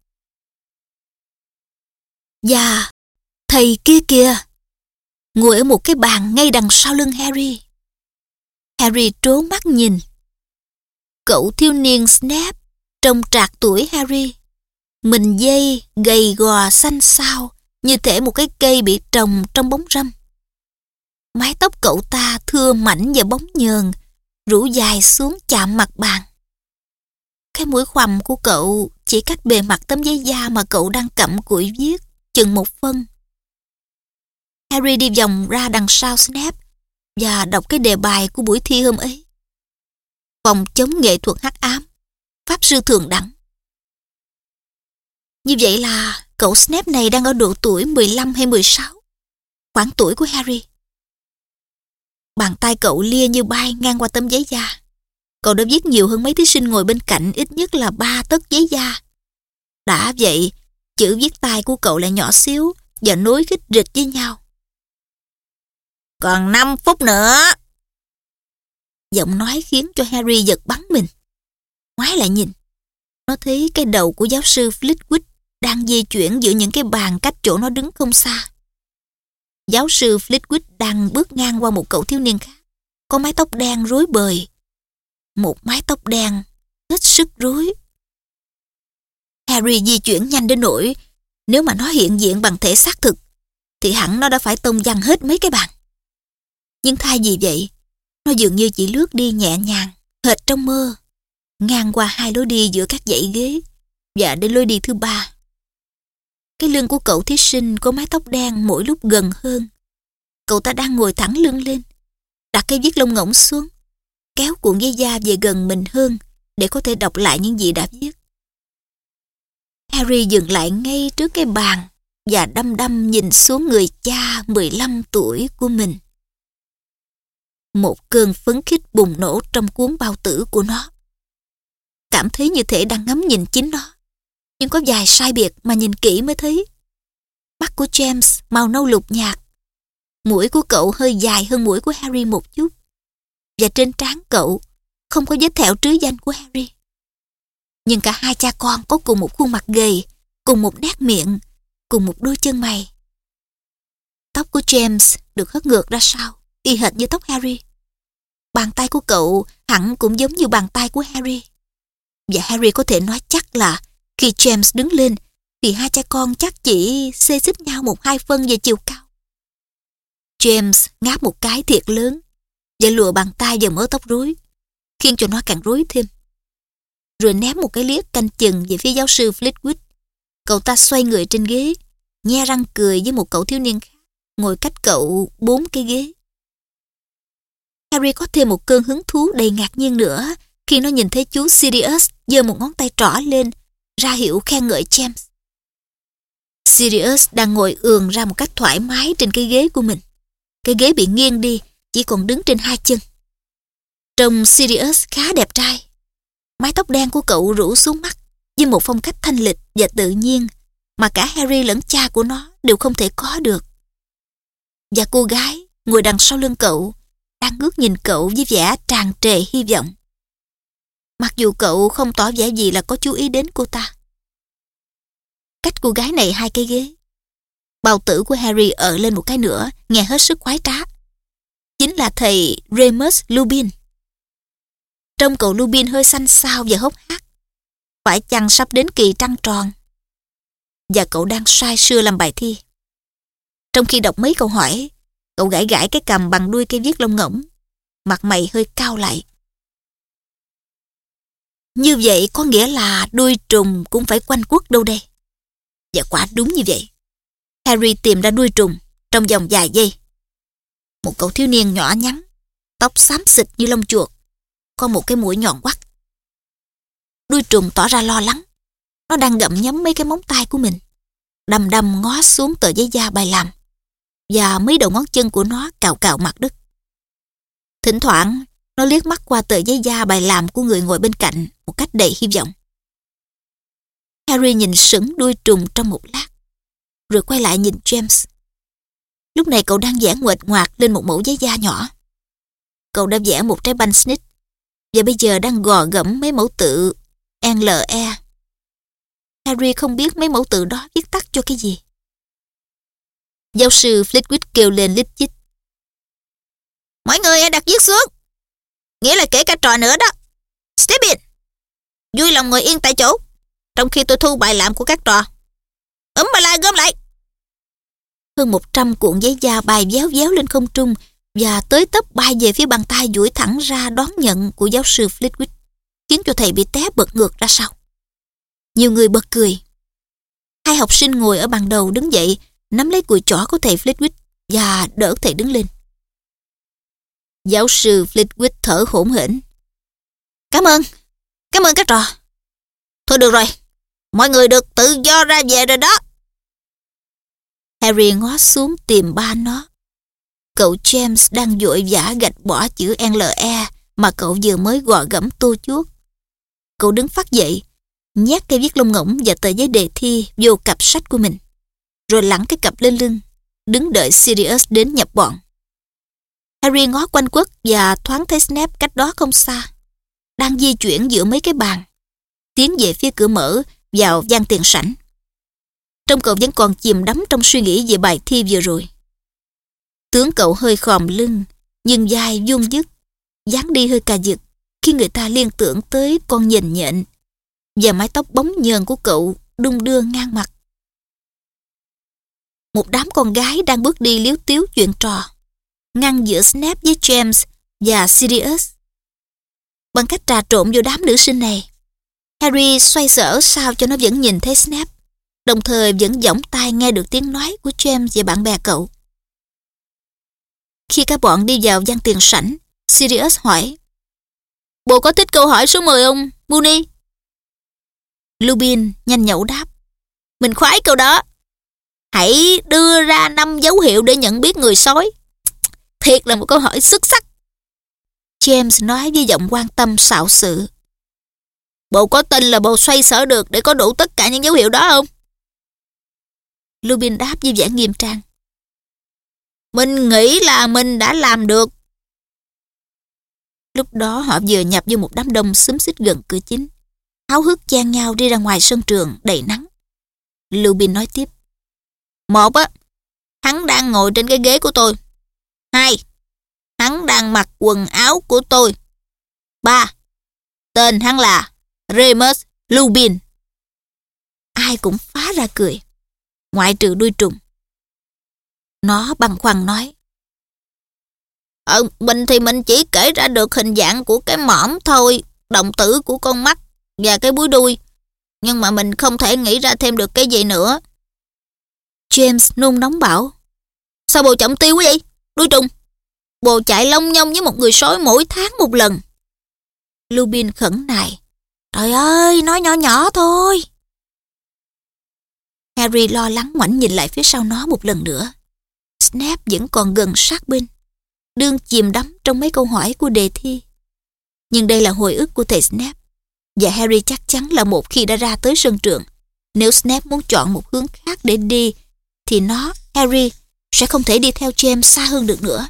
Và thầy kia kìa, ngồi ở một cái bàn ngay đằng sau lưng Harry. Harry trố mắt nhìn. Cậu thiếu niên Snape trông trạc tuổi Harry. Mình dây, gầy gò xanh xao, như thể một cái cây bị trồng trong bóng râm. Mái tóc cậu ta thưa mảnh và bóng nhờn, rủ dài xuống chạm mặt bàn. Cái mũi khoằm của cậu chỉ cách bề mặt tấm giấy da mà cậu đang cặm cụi viết, chừng một phân. Harry đi vòng ra đằng sau Snape và đọc cái đề bài của buổi thi hôm ấy. Phòng chống nghệ thuật hắc ám, Pháp sư thường đẳng. Như vậy là cậu Snape này đang ở độ tuổi 15 hay 16, khoảng tuổi của Harry. Bàn tay cậu lia như bay ngang qua tấm giấy da. Cậu đã viết nhiều hơn mấy thí sinh ngồi bên cạnh ít nhất là ba tấc giấy da. Đã vậy, chữ viết tay của cậu lại nhỏ xíu và nối khích rịch với nhau. Còn 5 phút nữa. Giọng nói khiến cho Harry giật bắn mình. Ngoái lại nhìn. Nó thấy cái đầu của giáo sư Flitwick đang di chuyển giữa những cái bàn cách chỗ nó đứng không xa. Giáo sư Flitwick đang bước ngang qua một cậu thiếu niên khác, có mái tóc đen rối bời. Một mái tóc đen, hết sức rối. Harry di chuyển nhanh đến nỗi nếu mà nó hiện diện bằng thể xác thực thì hẳn nó đã phải tông văng hết mấy cái bàn. Nhưng thay vì vậy, nó dường như chỉ lướt đi nhẹ nhàng, hệt trong mơ, ngang qua hai lối đi giữa các dãy ghế và đến lối đi thứ ba. Cái lưng của cậu thí sinh có mái tóc đen mỗi lúc gần hơn. Cậu ta đang ngồi thẳng lưng lên, đặt cái viết lông ngỗng xuống, kéo cuộn giấy da về gần mình hơn để có thể đọc lại những gì đã viết. Harry dừng lại ngay trước cái bàn và đăm đăm nhìn xuống người cha 15 tuổi của mình. Một cơn phấn khích bùng nổ trong cuốn bao tử của nó. Cảm thấy như thể đang ngắm nhìn chính nó nhưng có vài sai biệt mà nhìn kỹ mới thấy. Mắt của James màu nâu lục nhạt. Mũi của cậu hơi dài hơn mũi của Harry một chút. Và trên trán cậu không có vết thẹo trứ danh của Harry. Nhưng cả hai cha con có cùng một khuôn mặt gầy, cùng một nét miệng, cùng một đôi chân mày. Tóc của James được hất ngược ra sau, y hệt như tóc Harry. Bàn tay của cậu hẳn cũng giống như bàn tay của Harry. Và Harry có thể nói chắc là khi James đứng lên, thì hai cha con chắc chỉ xê xích nhau một hai phân về chiều cao. James ngáp một cái thiệt lớn và lùa bàn tay vào mớ tóc rối, khiến cho nó càng rối thêm. Rồi ném một cái liếc canh chừng về phía giáo sư Flitwick. Cậu ta xoay người trên ghế, nhe răng cười với một cậu thiếu niên khác, ngồi cách cậu bốn cái ghế. Harry có thêm một cơn hứng thú đầy ngạc nhiên nữa khi nó nhìn thấy chú Sirius giơ một ngón tay trỏ lên, ra hiệu khen ngợi James. Sirius đang ngồi ườn ra một cách thoải mái trên cái ghế của mình. Cái ghế bị nghiêng đi, chỉ còn đứng trên hai chân. Trông Sirius khá đẹp trai. Mái tóc đen của cậu rủ xuống mắt với một phong cách thanh lịch và tự nhiên mà cả Harry lẫn cha của nó đều không thể có được. Và cô gái ngồi đằng sau lưng cậu đang ngước nhìn cậu với vẻ tràn trề hy vọng. Mặc dù cậu không tỏ vẻ gì là có chú ý đến cô ta. Cách cô gái này hai cái ghế. Bào tử của Harry ở lên một cái nữa, nghe hết sức khoái trá. Chính là thầy Remus Lupin. Trong cậu Lupin hơi xanh xao và hốc hác. Phải chăng sắp đến kỳ trăng tròn? Và cậu đang sai sưa làm bài thi. Trong khi đọc mấy câu hỏi, cậu gãi gãi cái cầm bằng đuôi cây viết lông ngỗng. Mặt mày hơi cao lại. Như vậy có nghĩa là đuôi trùng cũng phải quanh quất đâu đây. Và quả đúng như vậy. Harry tìm ra đuôi trùng trong vòng vài giây. Một cậu thiếu niên nhỏ nhắn, tóc xám xịt như lông chuột, có một cái mũi nhọn quắt. Đuôi trùng tỏ ra lo lắng. Nó đang gặm nhấm mấy cái móng tay của mình. Đầm đầm ngó xuống tờ giấy da bài làm. Và mấy đầu ngón chân của nó cào cào mặt đất. Thỉnh thoảng, nó liếc mắt qua tờ giấy da bài làm của người ngồi bên cạnh một cách đầy hy vọng. Harry nhìn sững đuôi trùng trong một lát, rồi quay lại nhìn James. Lúc này cậu đang vẽ nguệch ngoạc lên một mẫu giấy da nhỏ. Cậu đã vẽ một trái banh snitch và bây giờ đang gò gẫm mấy mẫu tự NLE. Harry không biết mấy mẫu tự đó viết tắt cho cái gì. Giáo sư Flitwick kêu lên lít chít, Mọi người hãy đặt viết xuống. Nghĩa là kể cả trò nữa đó. Step in. Vui lòng ngồi yên tại chỗ. Trong khi tôi thu bài làm của các trò. Ấm bà la gom lại. Hơn 100 cuộn giấy da bài véo véo lên không trung và tới tấp bay về phía bàn tay duỗi thẳng ra đón nhận của giáo sư Flitwick, khiến cho thầy bị té bật ngược ra sau. Nhiều người bật cười. Hai học sinh ngồi ở bàn đầu đứng dậy, nắm lấy cùi chỏ của thầy Flitwick và đỡ thầy đứng lên. Giáo sư Flitwick thở hổn hển. Cảm ơn, cảm ơn các trò. Thôi được rồi, mọi người được tự do ra về rồi đó. Harry ngó xuống tìm ba nó. Cậu James đang vội vã gạch bỏ chữ LE mà cậu vừa mới gò gẫm tô chuốt. Cậu đứng phát dậy, nhét cây viết lông ngỗng và tờ giấy đề thi vô cặp sách của mình, rồi lẳng cái cặp lên lưng, đứng đợi Sirius đến nhập bọn. Harry ngó quanh quất và thoáng thấy Snape cách đó không xa, đang di chuyển giữa mấy cái bàn, tiến về phía cửa mở vào gian tiền sảnh. Trong cậu vẫn còn chìm đắm trong suy nghĩ về bài thi vừa rồi. Tướng cậu hơi khòm lưng, nhưng dai vuông dứt, dáng đi hơi cà giật khi người ta liên tưởng tới con nhìn nhện và mái tóc bóng nhờn của cậu đung đưa ngang mặt. Một đám con gái đang bước đi liếu tiếu chuyện trò, ngăn giữa Snap với James và Sirius. Bằng cách trà trộn vô đám nữ sinh này, Harry xoay sở sao cho nó vẫn nhìn thấy Snap đồng thời vẫn giỏng tai nghe được tiếng nói của James và bạn bè cậu. Khi các bọn đi vào gian tiền sảnh, Sirius hỏi Bộ có thích câu hỏi số 10 không, Mooney? Lupin nhanh nhẩu đáp Mình khoái câu đó. Hãy đưa ra năm dấu hiệu để nhận biết người sói. Thiệt là một câu hỏi xuất sắc. James nói với giọng quan tâm xạo sự. Bộ có tin là bộ xoay sở được để có đủ tất cả những dấu hiệu đó không? Lupin đáp với vẻ nghiêm trang. Mình nghĩ là mình đã làm được. Lúc đó họ vừa nhập vô một đám đông xúm xích gần cửa chính. Háo hức chen nhau đi ra ngoài sân trường đầy nắng. Lupin nói tiếp. Một á, hắn đang ngồi trên cái ghế của tôi. Hai, hắn đang mặc quần áo của tôi. Ba, tên hắn là Remus Lupin. Ai cũng phá ra cười, ngoại trừ đuôi trùng. Nó băn khoăn nói. Ờ, mình thì mình chỉ kể ra được hình dạng của cái mõm thôi, động tử của con mắt và cái búi đuôi. Nhưng mà mình không thể nghĩ ra thêm được cái gì nữa. James nôn nóng bảo. Sao bồ chậm tiêu quá vậy? Đuôi trùng. Bồ chạy lông nhông với một người sói mỗi tháng một lần. Lubin khẩn nài. Trời ơi, nói nhỏ nhỏ thôi. Harry lo lắng ngoảnh nhìn lại phía sau nó một lần nữa. Snap vẫn còn gần sát bên, đương chìm đắm trong mấy câu hỏi của đề thi. Nhưng đây là hồi ức của thầy Snap, và Harry chắc chắn là một khi đã ra tới sân trường, nếu Snap muốn chọn một hướng khác để đi, thì nó, Harry, sẽ không thể đi theo James xa hơn được nữa.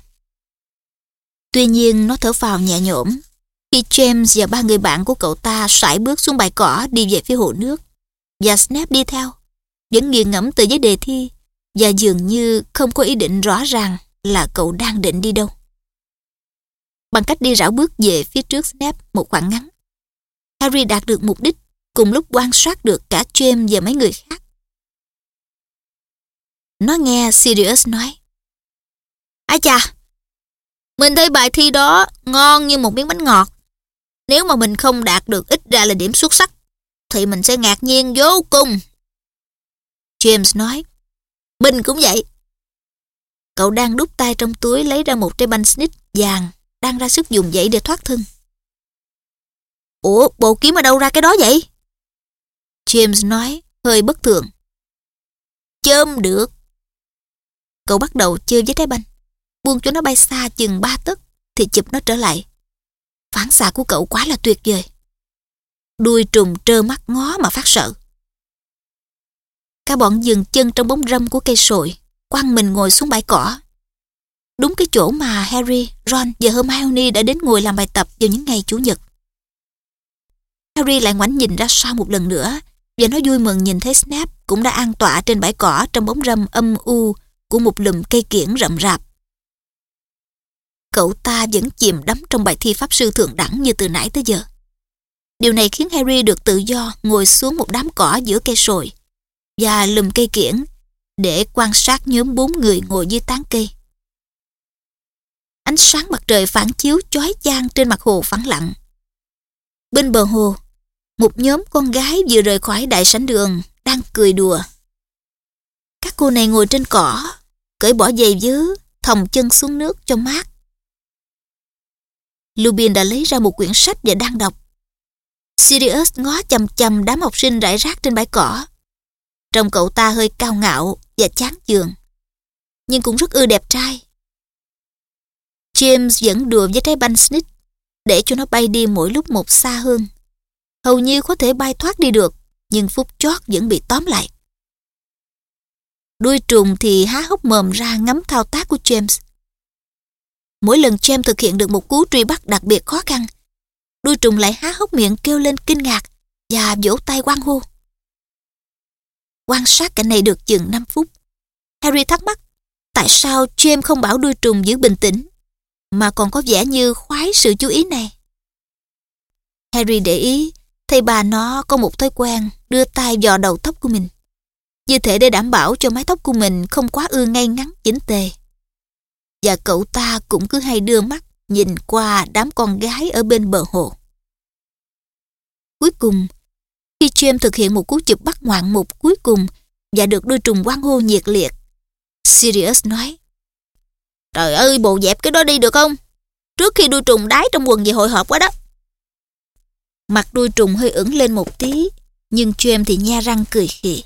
Tuy nhiên, nó thở phào nhẹ nhõm khi James và ba người bạn của cậu ta sải bước xuống bãi cỏ đi về phía hồ nước, và Snap đi theo, vẫn nghiền ngẫm từ giấy đề thi, và dường như không có ý định rõ ràng là cậu đang định đi đâu. Bằng cách đi rảo bước về phía trước Snap một khoảng ngắn, Harry đạt được mục đích cùng lúc quan sát được cả James và mấy người khác. Nó nghe Sirius nói. Ái chà, mình thấy bài thi đó ngon như một miếng bánh ngọt. Nếu mà mình không đạt được ít ra là điểm xuất sắc, thì mình sẽ ngạc nhiên vô cùng. James nói. Mình cũng vậy. Cậu đang đút tay trong túi lấy ra một trái banh snitch vàng, đang ra sức dùng dãy để thoát thân. Ủa, bộ kiếm ở đâu ra cái đó vậy? James nói, hơi bất thường. Chôm được. Cậu bắt đầu chơi với trái banh. Buông cho nó bay xa chừng ba tấc thì chụp nó trở lại. Phản xạ của cậu quá là tuyệt vời. Đuôi trùng trơ mắt ngó mà phát sợ. Cả bọn dừng chân trong bóng râm của cây sồi, quăng mình ngồi xuống bãi cỏ. Đúng cái chỗ mà Harry, Ron và Hermione đã đến ngồi làm bài tập vào những ngày Chủ nhật. Harry lại ngoảnh nhìn ra sau một lần nữa và nó vui mừng nhìn thấy Snap cũng đã an tọa trên bãi cỏ trong bóng râm âm u của một lùm cây kiển rậm rạp. Cậu ta vẫn chìm đắm trong bài thi pháp sư thượng đẳng như từ nãy tới giờ. Điều này khiến Harry được tự do ngồi xuống một đám cỏ giữa cây sồi và lùm cây kiển để quan sát nhóm bốn người ngồi dưới tán cây. Ánh sáng mặt trời phản chiếu chói chang trên mặt hồ phẳng lặng. Bên bờ hồ, một nhóm con gái vừa rời khỏi đại sảnh đường đang cười đùa. Cô này ngồi trên cỏ, cởi bỏ giày vớ, thòng chân xuống nước cho mát. Lubin đã lấy ra một quyển sách và đang đọc. Sirius ngó chầm chầm đám học sinh rải rác trên bãi cỏ. Trông cậu ta hơi cao ngạo và chán chường, nhưng cũng rất ưa đẹp trai. James vẫn đùa với trái banh snitch để cho nó bay đi mỗi lúc một xa hơn. Hầu như có thể bay thoát đi được, nhưng phút chót vẫn bị tóm lại. Đuôi trùng thì há hốc mồm ra ngắm thao tác của James. Mỗi lần James thực hiện được một cú truy bắt đặc biệt khó khăn, đuôi trùng lại há hốc miệng kêu lên kinh ngạc và vỗ tay quang hô. Quan sát cảnh này được chừng 5 phút. Harry thắc mắc tại sao James không bảo đuôi trùng giữ bình tĩnh mà còn có vẻ như khoái sự chú ý này. Harry để ý thấy bà nó có một thói quen đưa tay dò đầu tóc của mình. Như thể để đảm bảo cho mái tóc của mình không quá ưa ngay ngắn chỉnh tề. Và cậu ta cũng cứ hay đưa mắt nhìn qua đám con gái ở bên bờ hồ. Cuối cùng, khi James thực hiện một cú chụp bắt ngoạn mục cuối cùng và được đôi trùng quan hô nhiệt liệt, Sirius nói Trời ơi, bộ dẹp cái đó đi được không? Trước khi đuôi trùng đái trong quần về hội họp quá đó. Mặt đuôi trùng hơi ửng lên một tí, nhưng James thì nhe răng cười khì.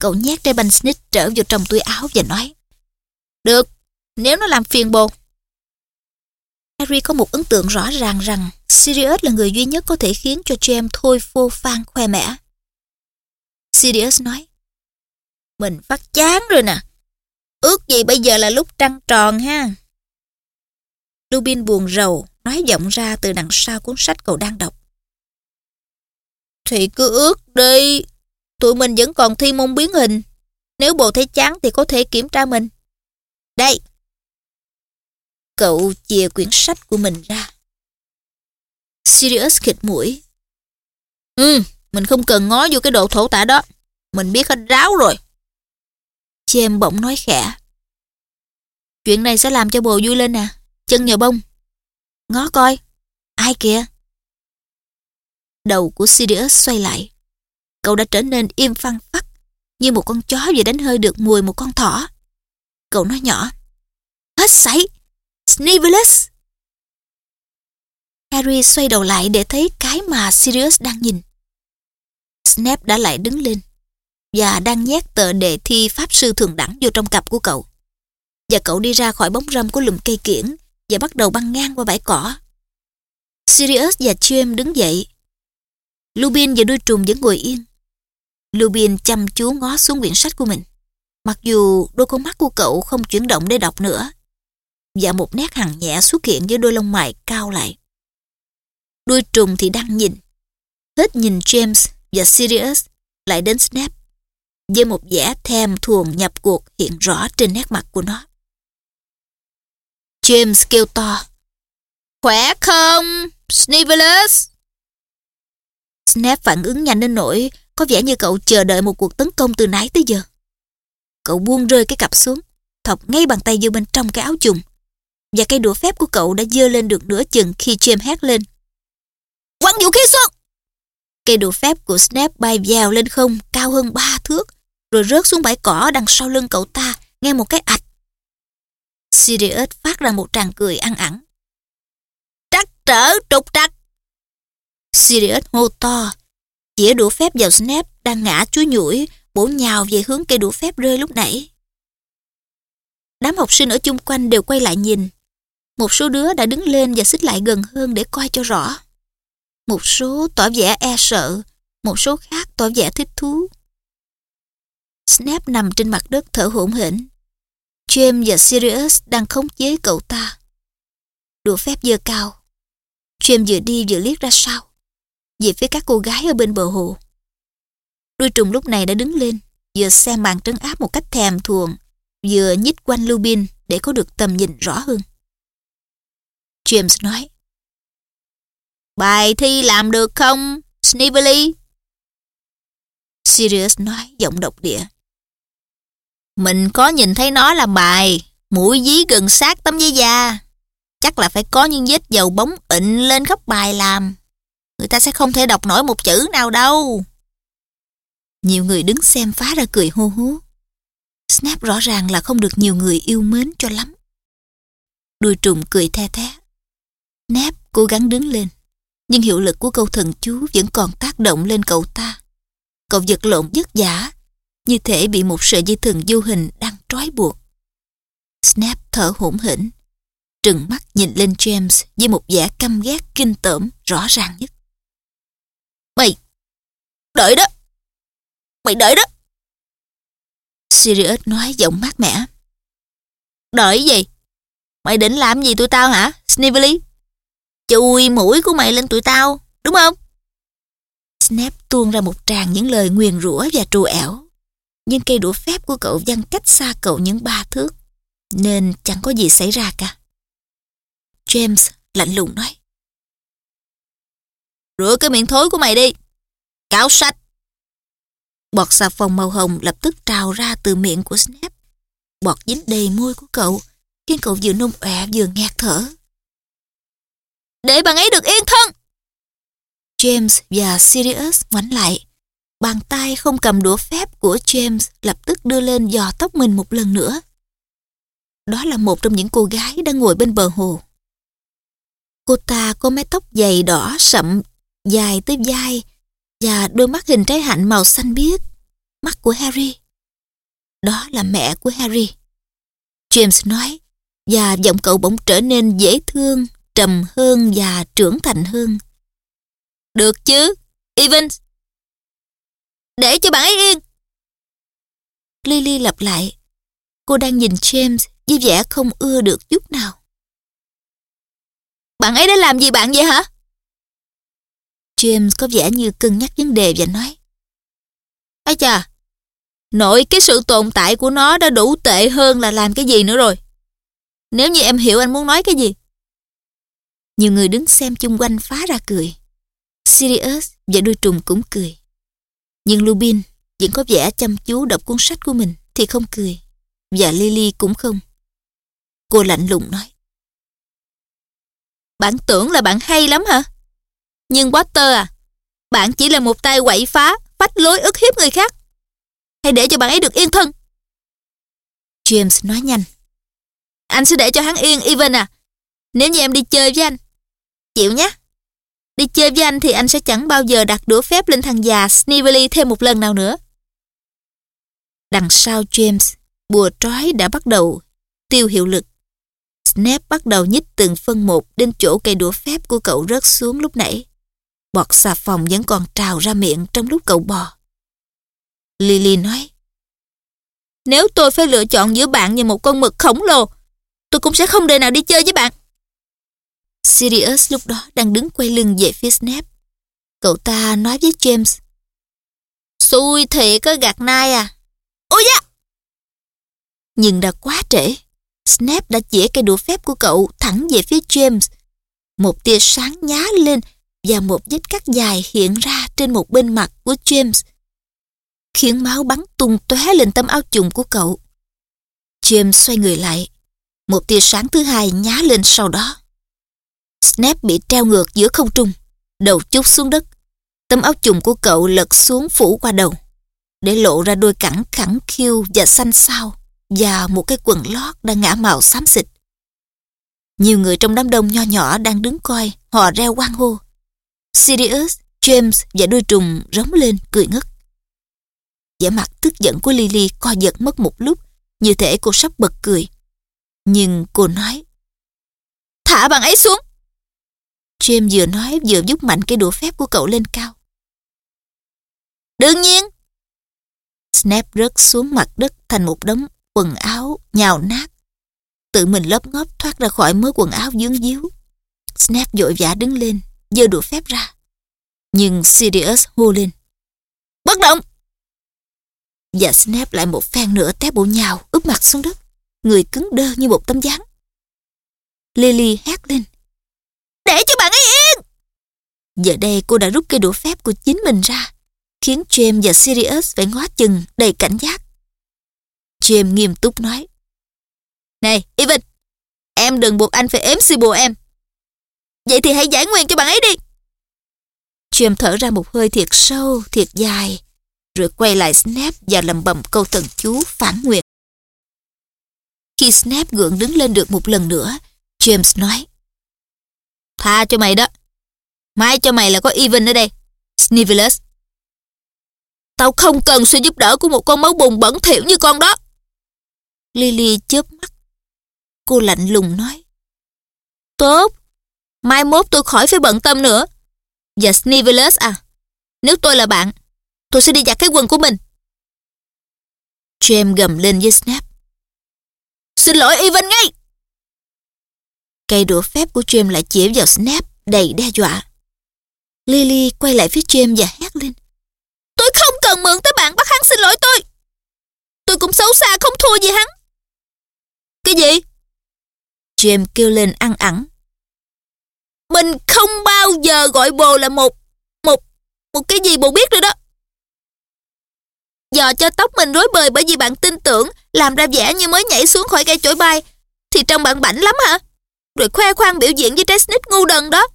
Cậu nhét trái banh snitch trở vào trong túi áo và nói Được, nếu nó làm phiền bồ. Harry có một ấn tượng rõ ràng rằng Sirius là người duy nhất có thể khiến cho James thôi phô phan khoe mẽ. Sirius nói Mình phát chán rồi nè. Ước gì bây giờ là lúc trăng tròn ha. Lubin buồn rầu, nói giọng ra từ đằng sau cuốn sách cậu đang đọc. Thì cứ ước đi. Tụi mình vẫn còn thi môn biến hình. Nếu bộ thấy chán thì có thể kiểm tra mình. Đây. Cậu chìa quyển sách của mình ra. Sirius khịt mũi. Ừ, mình không cần ngó vô cái độ thổ tả đó. Mình biết hết ráo rồi. James bỗng nói khẽ. Chuyện này sẽ làm cho bồ vui lên nè. Chân nhờ bông. Ngó coi. Ai kìa? Đầu của Sirius xoay lại. Cậu đã trở nên im phăng phắc, như một con chó vừa đánh hơi được mùi một con thỏ. Cậu nói nhỏ. Hết sảy! Snivellus! Harry xoay đầu lại để thấy cái mà Sirius đang nhìn. Snape đã lại đứng lên và đang nhét tờ đề thi pháp sư thường đẳng vô trong cặp của cậu. Và cậu đi ra khỏi bóng râm của lùm cây kiển và bắt đầu băng ngang qua bãi cỏ. Sirius và James đứng dậy. Lupin và đuôi trùng vẫn ngồi yên. Lupin chăm chú ngó xuống quyển sách của mình. Mặc dù đôi con mắt của cậu không chuyển động để đọc nữa. Và một nét hằn nhẹ xuất hiện với đôi lông mày cao lại. Đuôi trùng thì đang nhìn. Hết nhìn James và Sirius lại đến Snape với một vẻ thèm thuồng nhập cuộc hiện rõ trên nét mặt của nó. James kêu to. Khỏe không, Snivellus? Snape phản ứng nhanh đến nỗi có vẻ như cậu chờ đợi một cuộc tấn công từ nãy tới giờ. Cậu buông rơi cái cặp xuống, thọc ngay bàn tay vô bên trong cái áo chùng, Và cây đũa phép của cậu đã dơ lên được nửa chừng khi James hét lên. Quăng vũ khí xuống! Cây đũa phép của Snap bay vèo lên không cao hơn ba thước, rồi rớt xuống bãi cỏ đằng sau lưng cậu ta, nghe một cái ạch. Sirius phát ra một tràng cười ăn ẳng. Trắc trở trục trặc! Sirius hô to, chĩa đũa phép vào snap đang ngã chuối nhủi, bổ nhào về hướng cây đũa phép rơi lúc nãy. Đám học sinh ở chung quanh đều quay lại nhìn. Một số đứa đã đứng lên và xích lại gần hơn để coi cho rõ. Một số tỏ vẻ e sợ, một số khác tỏ vẻ thích thú. snap nằm trên mặt đất thở hổn hển. James và Sirius đang khống chế cậu ta. Đũa phép dơ cao. James vừa đi vừa liếc ra sau, về phía các cô gái ở bên bờ hồ. Đuôi trùng lúc này đã đứng lên, vừa xem màn trấn áp một cách thèm thuồng, vừa nhích quanh Lubin để có được tầm nhìn rõ hơn. James nói, Bài thi làm được không, Snively? Sirius nói giọng độc địa. Mình có nhìn thấy nó làm bài, mũi dí gần sát tấm giấy da. Chắc là phải có những vết dầu bóng ịn lên khắp bài làm. Người ta sẽ không thể đọc nổi một chữ nào đâu. Nhiều người đứng xem phá ra cười hô hú. Snap rõ ràng là không được nhiều người yêu mến cho lắm. Đuôi trùng cười the thé. Nap cố gắng đứng lên, nhưng hiệu lực của câu thần chú vẫn còn tác động lên cậu ta. Cậu giật lộn vất giả, như thể bị một sợi dây thừng vô hình đang trói buộc. Snap thở hổn hển, trừng mắt nhìn lên James với một vẻ căm ghét kinh tởm rõ ràng nhất. Mày, đợi đó! Mày đợi đó! Sirius nói giọng mát mẻ. Đợi gì? Mày định làm gì tụi tao hả, Snivelly? Chui mũi của mày lên tụi tao, đúng không? Snap tuôn ra một tràng những lời nguyền rủa và trù ẻo. Nhưng cây đũa phép của cậu văng cách xa cậu những ba thước, nên chẳng có gì xảy ra cả. James lạnh lùng nói. Rửa cái miệng thối của mày đi. Cáo sạch. Bọt xà phòng màu hồng lập tức trào ra từ miệng của Snap. Bọt dính đầy môi của cậu, khiến cậu vừa nôn ọe vừa ngạt thở. Để bạn ấy được yên thân! James và Sirius ngoảnh lại. Bàn tay không cầm đũa phép của James lập tức đưa lên dò tóc mình một lần nữa. Đó là một trong những cô gái đang ngồi bên bờ hồ. Cô ta có mái tóc dày đỏ sậm, dài tới vai và đôi mắt hình trái hạnh màu xanh biếc, mắt của Harry. Đó là mẹ của Harry. James nói, và giọng cậu bỗng trở nên dễ thương, trầm hơn và trưởng thành hơn. Được chứ, Evans. Để cho bạn ấy yên. Lily lặp lại. Cô đang nhìn James với vẻ không ưa được chút nào. Bạn ấy đã làm gì bạn vậy hả? James có vẻ như cân nhắc vấn đề và nói. Ây chà, nội cái sự tồn tại của nó đã đủ tệ hơn là làm cái gì nữa rồi. Nếu như em hiểu anh muốn nói cái gì. Nhiều người đứng xem chung quanh phá ra cười. Sirius và đôi trùng cũng cười. Nhưng Lupin vẫn có vẻ chăm chú đọc cuốn sách của mình thì không cười. Và Lily cũng không. Cô lạnh lùng nói. Bạn tưởng là bạn hay lắm hả? Nhưng Potter à, bạn chỉ là một tay quậy phá, phách lối ức hiếp người khác. Hãy để cho bạn ấy được yên thân. James nói nhanh. Anh sẽ để cho hắn yên, Evan à. Nếu như em đi chơi với anh. Chịu nhé. Đi chơi với anh thì anh sẽ chẳng bao giờ đặt đũa phép lên thằng già Snively thêm một lần nào nữa. Đằng sau James, bùa trói đã bắt đầu tiêu hiệu lực. Snape bắt đầu nhích từng phân một đến chỗ cây đũa phép của cậu rớt xuống lúc nãy. Bọt xà phòng vẫn còn trào ra miệng trong lúc cậu bò. Lily nói, Nếu tôi phải lựa chọn giữa bạn và một con mực khổng lồ, tôi cũng sẽ không đời nào đi chơi với bạn. Sirius lúc đó đang đứng quay lưng về phía Snape. Cậu ta nói với James, Xui thiệt có gạt nai à. Ôi da! Nhưng đã quá trễ. Snape đã chĩa cây đũa phép của cậu thẳng về phía James. Một tia sáng nhá lên và một vết cắt dài hiện ra trên một bên mặt của James, khiến máu bắn tung tóe lên tấm áo chùng của cậu. James xoay người lại. Một tia sáng thứ hai nhá lên sau đó. Snap bị treo ngược giữa không trung, đầu chút xuống đất. Tấm áo chùng của cậu lật xuống phủ qua đầu, để lộ ra đôi cẳng khẳng khiu và xanh xao và một cái quần lót đang ngã màu xám xịt. Nhiều người trong đám đông nho nhỏ đang đứng coi, họ reo quang hô. Sirius, James và đôi trùng rống lên cười ngất. vẻ mặt tức giận của Lily co giật mất một lúc, như thể cô sắp bật cười. Nhưng cô nói, Thả bạn ấy xuống! James vừa nói vừa giúp mạnh cái đũa phép của cậu lên cao. Đương nhiên! Snap rớt xuống mặt đất thành một đống quần áo nhào nát. Tự mình lấp ngóp thoát ra khỏi mớ quần áo dướng díu. Snap vội vã đứng lên, giơ đũa phép ra. Nhưng Sirius hô lên. Bất động! Và Snap lại một phen nữa té bộ nhào, úp mặt xuống đất. Người cứng đơ như một tấm dáng. Lily hét lên. Để cho bạn ấy yên! Giờ đây cô đã rút cây đũa phép của chính mình ra, khiến James và Sirius phải ngó chừng đầy cảnh giác. James nghiêm túc nói. Này, Evan, em đừng buộc anh phải ếm si bồ em. Vậy thì hãy giải nguyên cho bạn ấy đi. James thở ra một hơi thiệt sâu, thiệt dài, rồi quay lại Snap và lầm bầm câu thần chú phản nguyện. Khi Snap gượng đứng lên được một lần nữa, James nói. Tha cho mày đó. Mai cho mày là có Evan ở đây. Snivellus. Tao không cần sự giúp đỡ của một con máu bùn bẩn thỉu như con đó. Lily chớp mắt. Cô lạnh lùng nói. Tốt. Mai mốt tôi khỏi phải bận tâm nữa. Và Snivellus à, nếu tôi là bạn, tôi sẽ đi giặt cái quần của mình. James gầm lên với Snap. Xin lỗi Evan ngay! Cây đũa phép của James lại chĩa vào Snap đầy đe dọa. Lily quay lại phía James và hét lên. Tôi không cần mượn tới bạn bắt hắn xin lỗi tôi. Tôi cũng xấu xa không thua gì hắn. Cái gì? James kêu lên ăn ẳng. Mình không bao giờ gọi bồ là một, một, một cái gì bồ biết rồi đó. Dò cho tóc mình rối bời bởi vì bạn tin tưởng làm ra vẻ như mới nhảy xuống khỏi cây chổi bay thì trong bạn bảnh lắm hả? Rồi khoe khoang biểu diễn với trái snake ngu đần đó.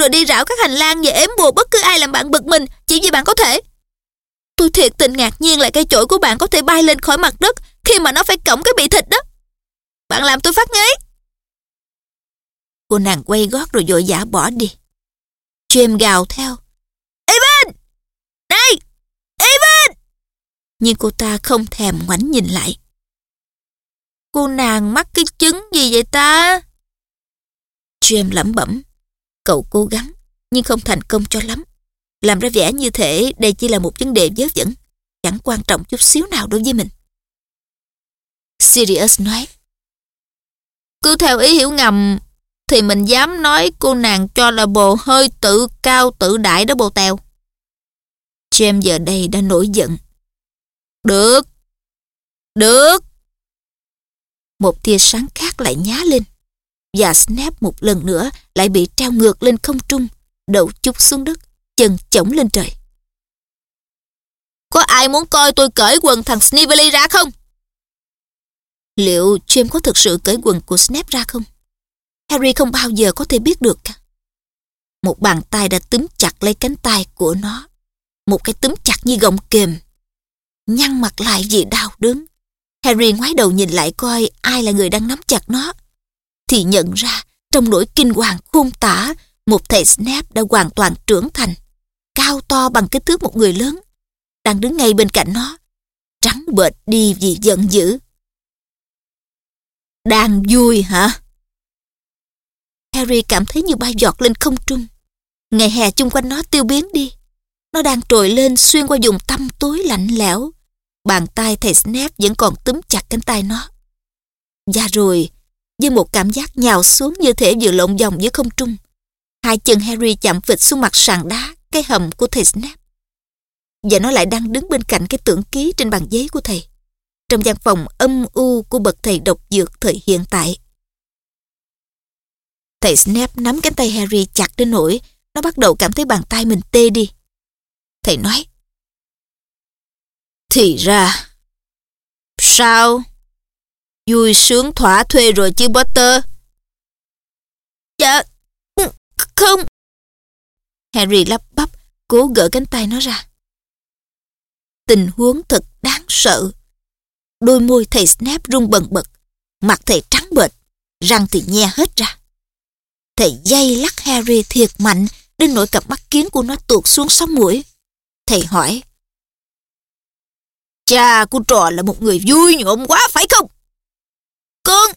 Rồi đi rảo các hành lang và ếm bùa bất cứ ai làm bạn bực mình chỉ vì bạn có thể. Tôi thiệt tình ngạc nhiên là cây chổi của bạn có thể bay lên khỏi mặt đất khi mà nó phải cõng cái bị thịt đó. Bạn làm tôi phát ngấy. Cô nàng quay gót rồi vội vã bỏ đi. James gào theo. Evan! Này! Evan! Nhưng cô ta không thèm ngoảnh nhìn lại. Cô nàng mắc cái chứng gì vậy ta? James lẩm bẩm. Cậu cố gắng, nhưng không thành công cho lắm. Làm ra vẻ như thể đây chỉ là một vấn đề vớ vẩn, chẳng quan trọng chút xíu nào đối với mình. Sirius nói. Cứ theo ý hiểu ngầm, thì mình dám nói cô nàng cho là bồ hơi tự cao tự đại đó bồ tèo. James giờ đây đã nổi giận. Được. Được. Một tia sáng khác lại nhá lên. Và Snap một lần nữa lại bị treo ngược lên không trung, đậu chút xuống đất, chân chổng lên trời. Có ai muốn coi tôi cởi quần thằng Snively ra không? Liệu James có thực sự cởi quần của Snap ra không? Harry không bao giờ có thể biết được cả. Một bàn tay đã túm chặt lấy cánh tay của nó. Một cái túm chặt như gọng kềm. Nhăn mặt lại vì đau đớn. Harry ngoái đầu nhìn lại coi ai là người đang nắm chặt nó. Thì nhận ra, trong nỗi kinh hoàng khôn tả, một thầy Snape đã hoàn toàn trưởng thành, cao to bằng kích thước một người lớn, đang đứng ngay bên cạnh nó, trắng bệch đi vì giận dữ. Đang vui hả? Harry cảm thấy như bay giọt lên không trung. Ngày hè chung quanh nó tiêu biến đi. Nó đang trồi lên xuyên qua vùng tăm tối lạnh lẽo. Bàn tay thầy Snape vẫn còn túm chặt cánh tay nó. Và rồi, với một cảm giác nhào xuống như thể vừa lộn vòng giữa không trung, hai chân Harry chạm vịt xuống mặt sàn đá, cái hầm của thầy Snape. Và nó lại đang đứng bên cạnh cái tưởng ký trên bàn giấy của thầy, trong gian phòng âm u của bậc thầy độc dược thời hiện tại. Thầy Snape nắm cánh tay Harry chặt đến nỗi nó bắt đầu cảm thấy bàn tay mình tê đi. Thầy nói. Thì ra. Sao? Vui sướng thỏa thuê rồi chứ Potter? Dạ, không. Harry lắp bắp, cố gỡ cánh tay nó ra. Tình huống thật đáng sợ. Đôi môi thầy Snape rung bần bật, mặt thầy trắng bệch, răng thì nhe hết ra. Thầy dây lắc Harry thiệt mạnh đến nỗi cặp mắt kiến của nó tuột xuống sống mũi. Thầy hỏi. Cha của trò là một người vui nhộn quá phải không? Con,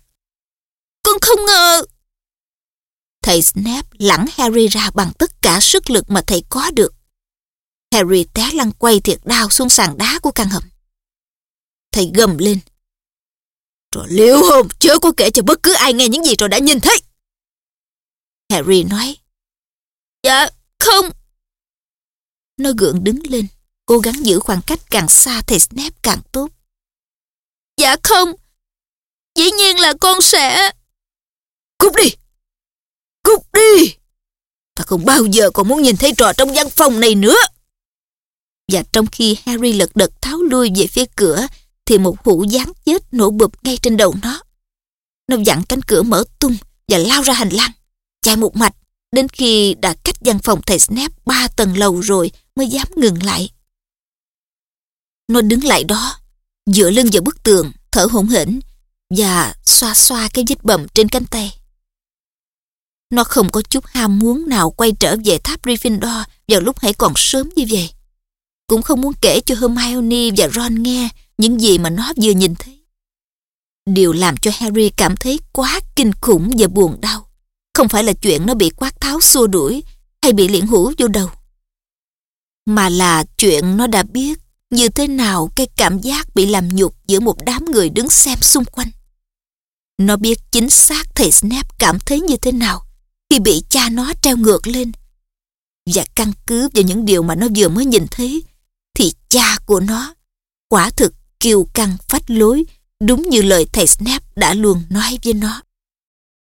con không ngờ. Thầy Snape lẳng Harry ra bằng tất cả sức lực mà thầy có được. Harry té lăn quay thiệt đau xuống sàn đá của căn hầm. Thầy gầm lên. Trò liễu hồn chớ có kể cho bất cứ ai nghe những gì trò đã nhìn thấy. Harry nói. Dạ, không. Nó gượng đứng lên, cố gắng giữ khoảng cách càng xa thầy Snape càng tốt. Dạ không, dĩ nhiên là con sẽ... Cút đi! Cút đi! Ta không bao giờ còn muốn nhìn thấy trò trong văn phòng này nữa. Và trong khi Harry lật đật tháo lui về phía cửa, thì một hũ gián chết nổ bụp ngay trên đầu nó. Nó dặn cánh cửa mở tung và lao ra hành lang, chạy một mạch đến khi đã cách văn phòng thầy Snape ba tầng lầu rồi mới dám ngừng lại. Nó đứng lại đó, dựa lưng vào bức tường, thở hổn hển và xoa xoa cái vết bầm trên cánh tay. Nó không có chút ham muốn nào quay trở về tháp Gryffindor vào lúc hãy còn sớm như vậy. Cũng không muốn kể cho Hermione và Ron nghe những gì mà nó vừa nhìn thấy. Điều làm cho Harry cảm thấy quá kinh khủng và buồn đau. Không phải là chuyện nó bị quát tháo xua đuổi hay bị liễn hữu vô đầu. Mà là chuyện nó đã biết như thế nào cái cảm giác bị làm nhục giữa một đám người đứng xem xung quanh. Nó biết chính xác thầy Snap cảm thấy như thế nào khi bị cha nó treo ngược lên. Và căn cứ vào những điều mà nó vừa mới nhìn thấy, thì cha của nó quả thực kiêu căng phách lối đúng như lời thầy Snap đã luôn nói với nó.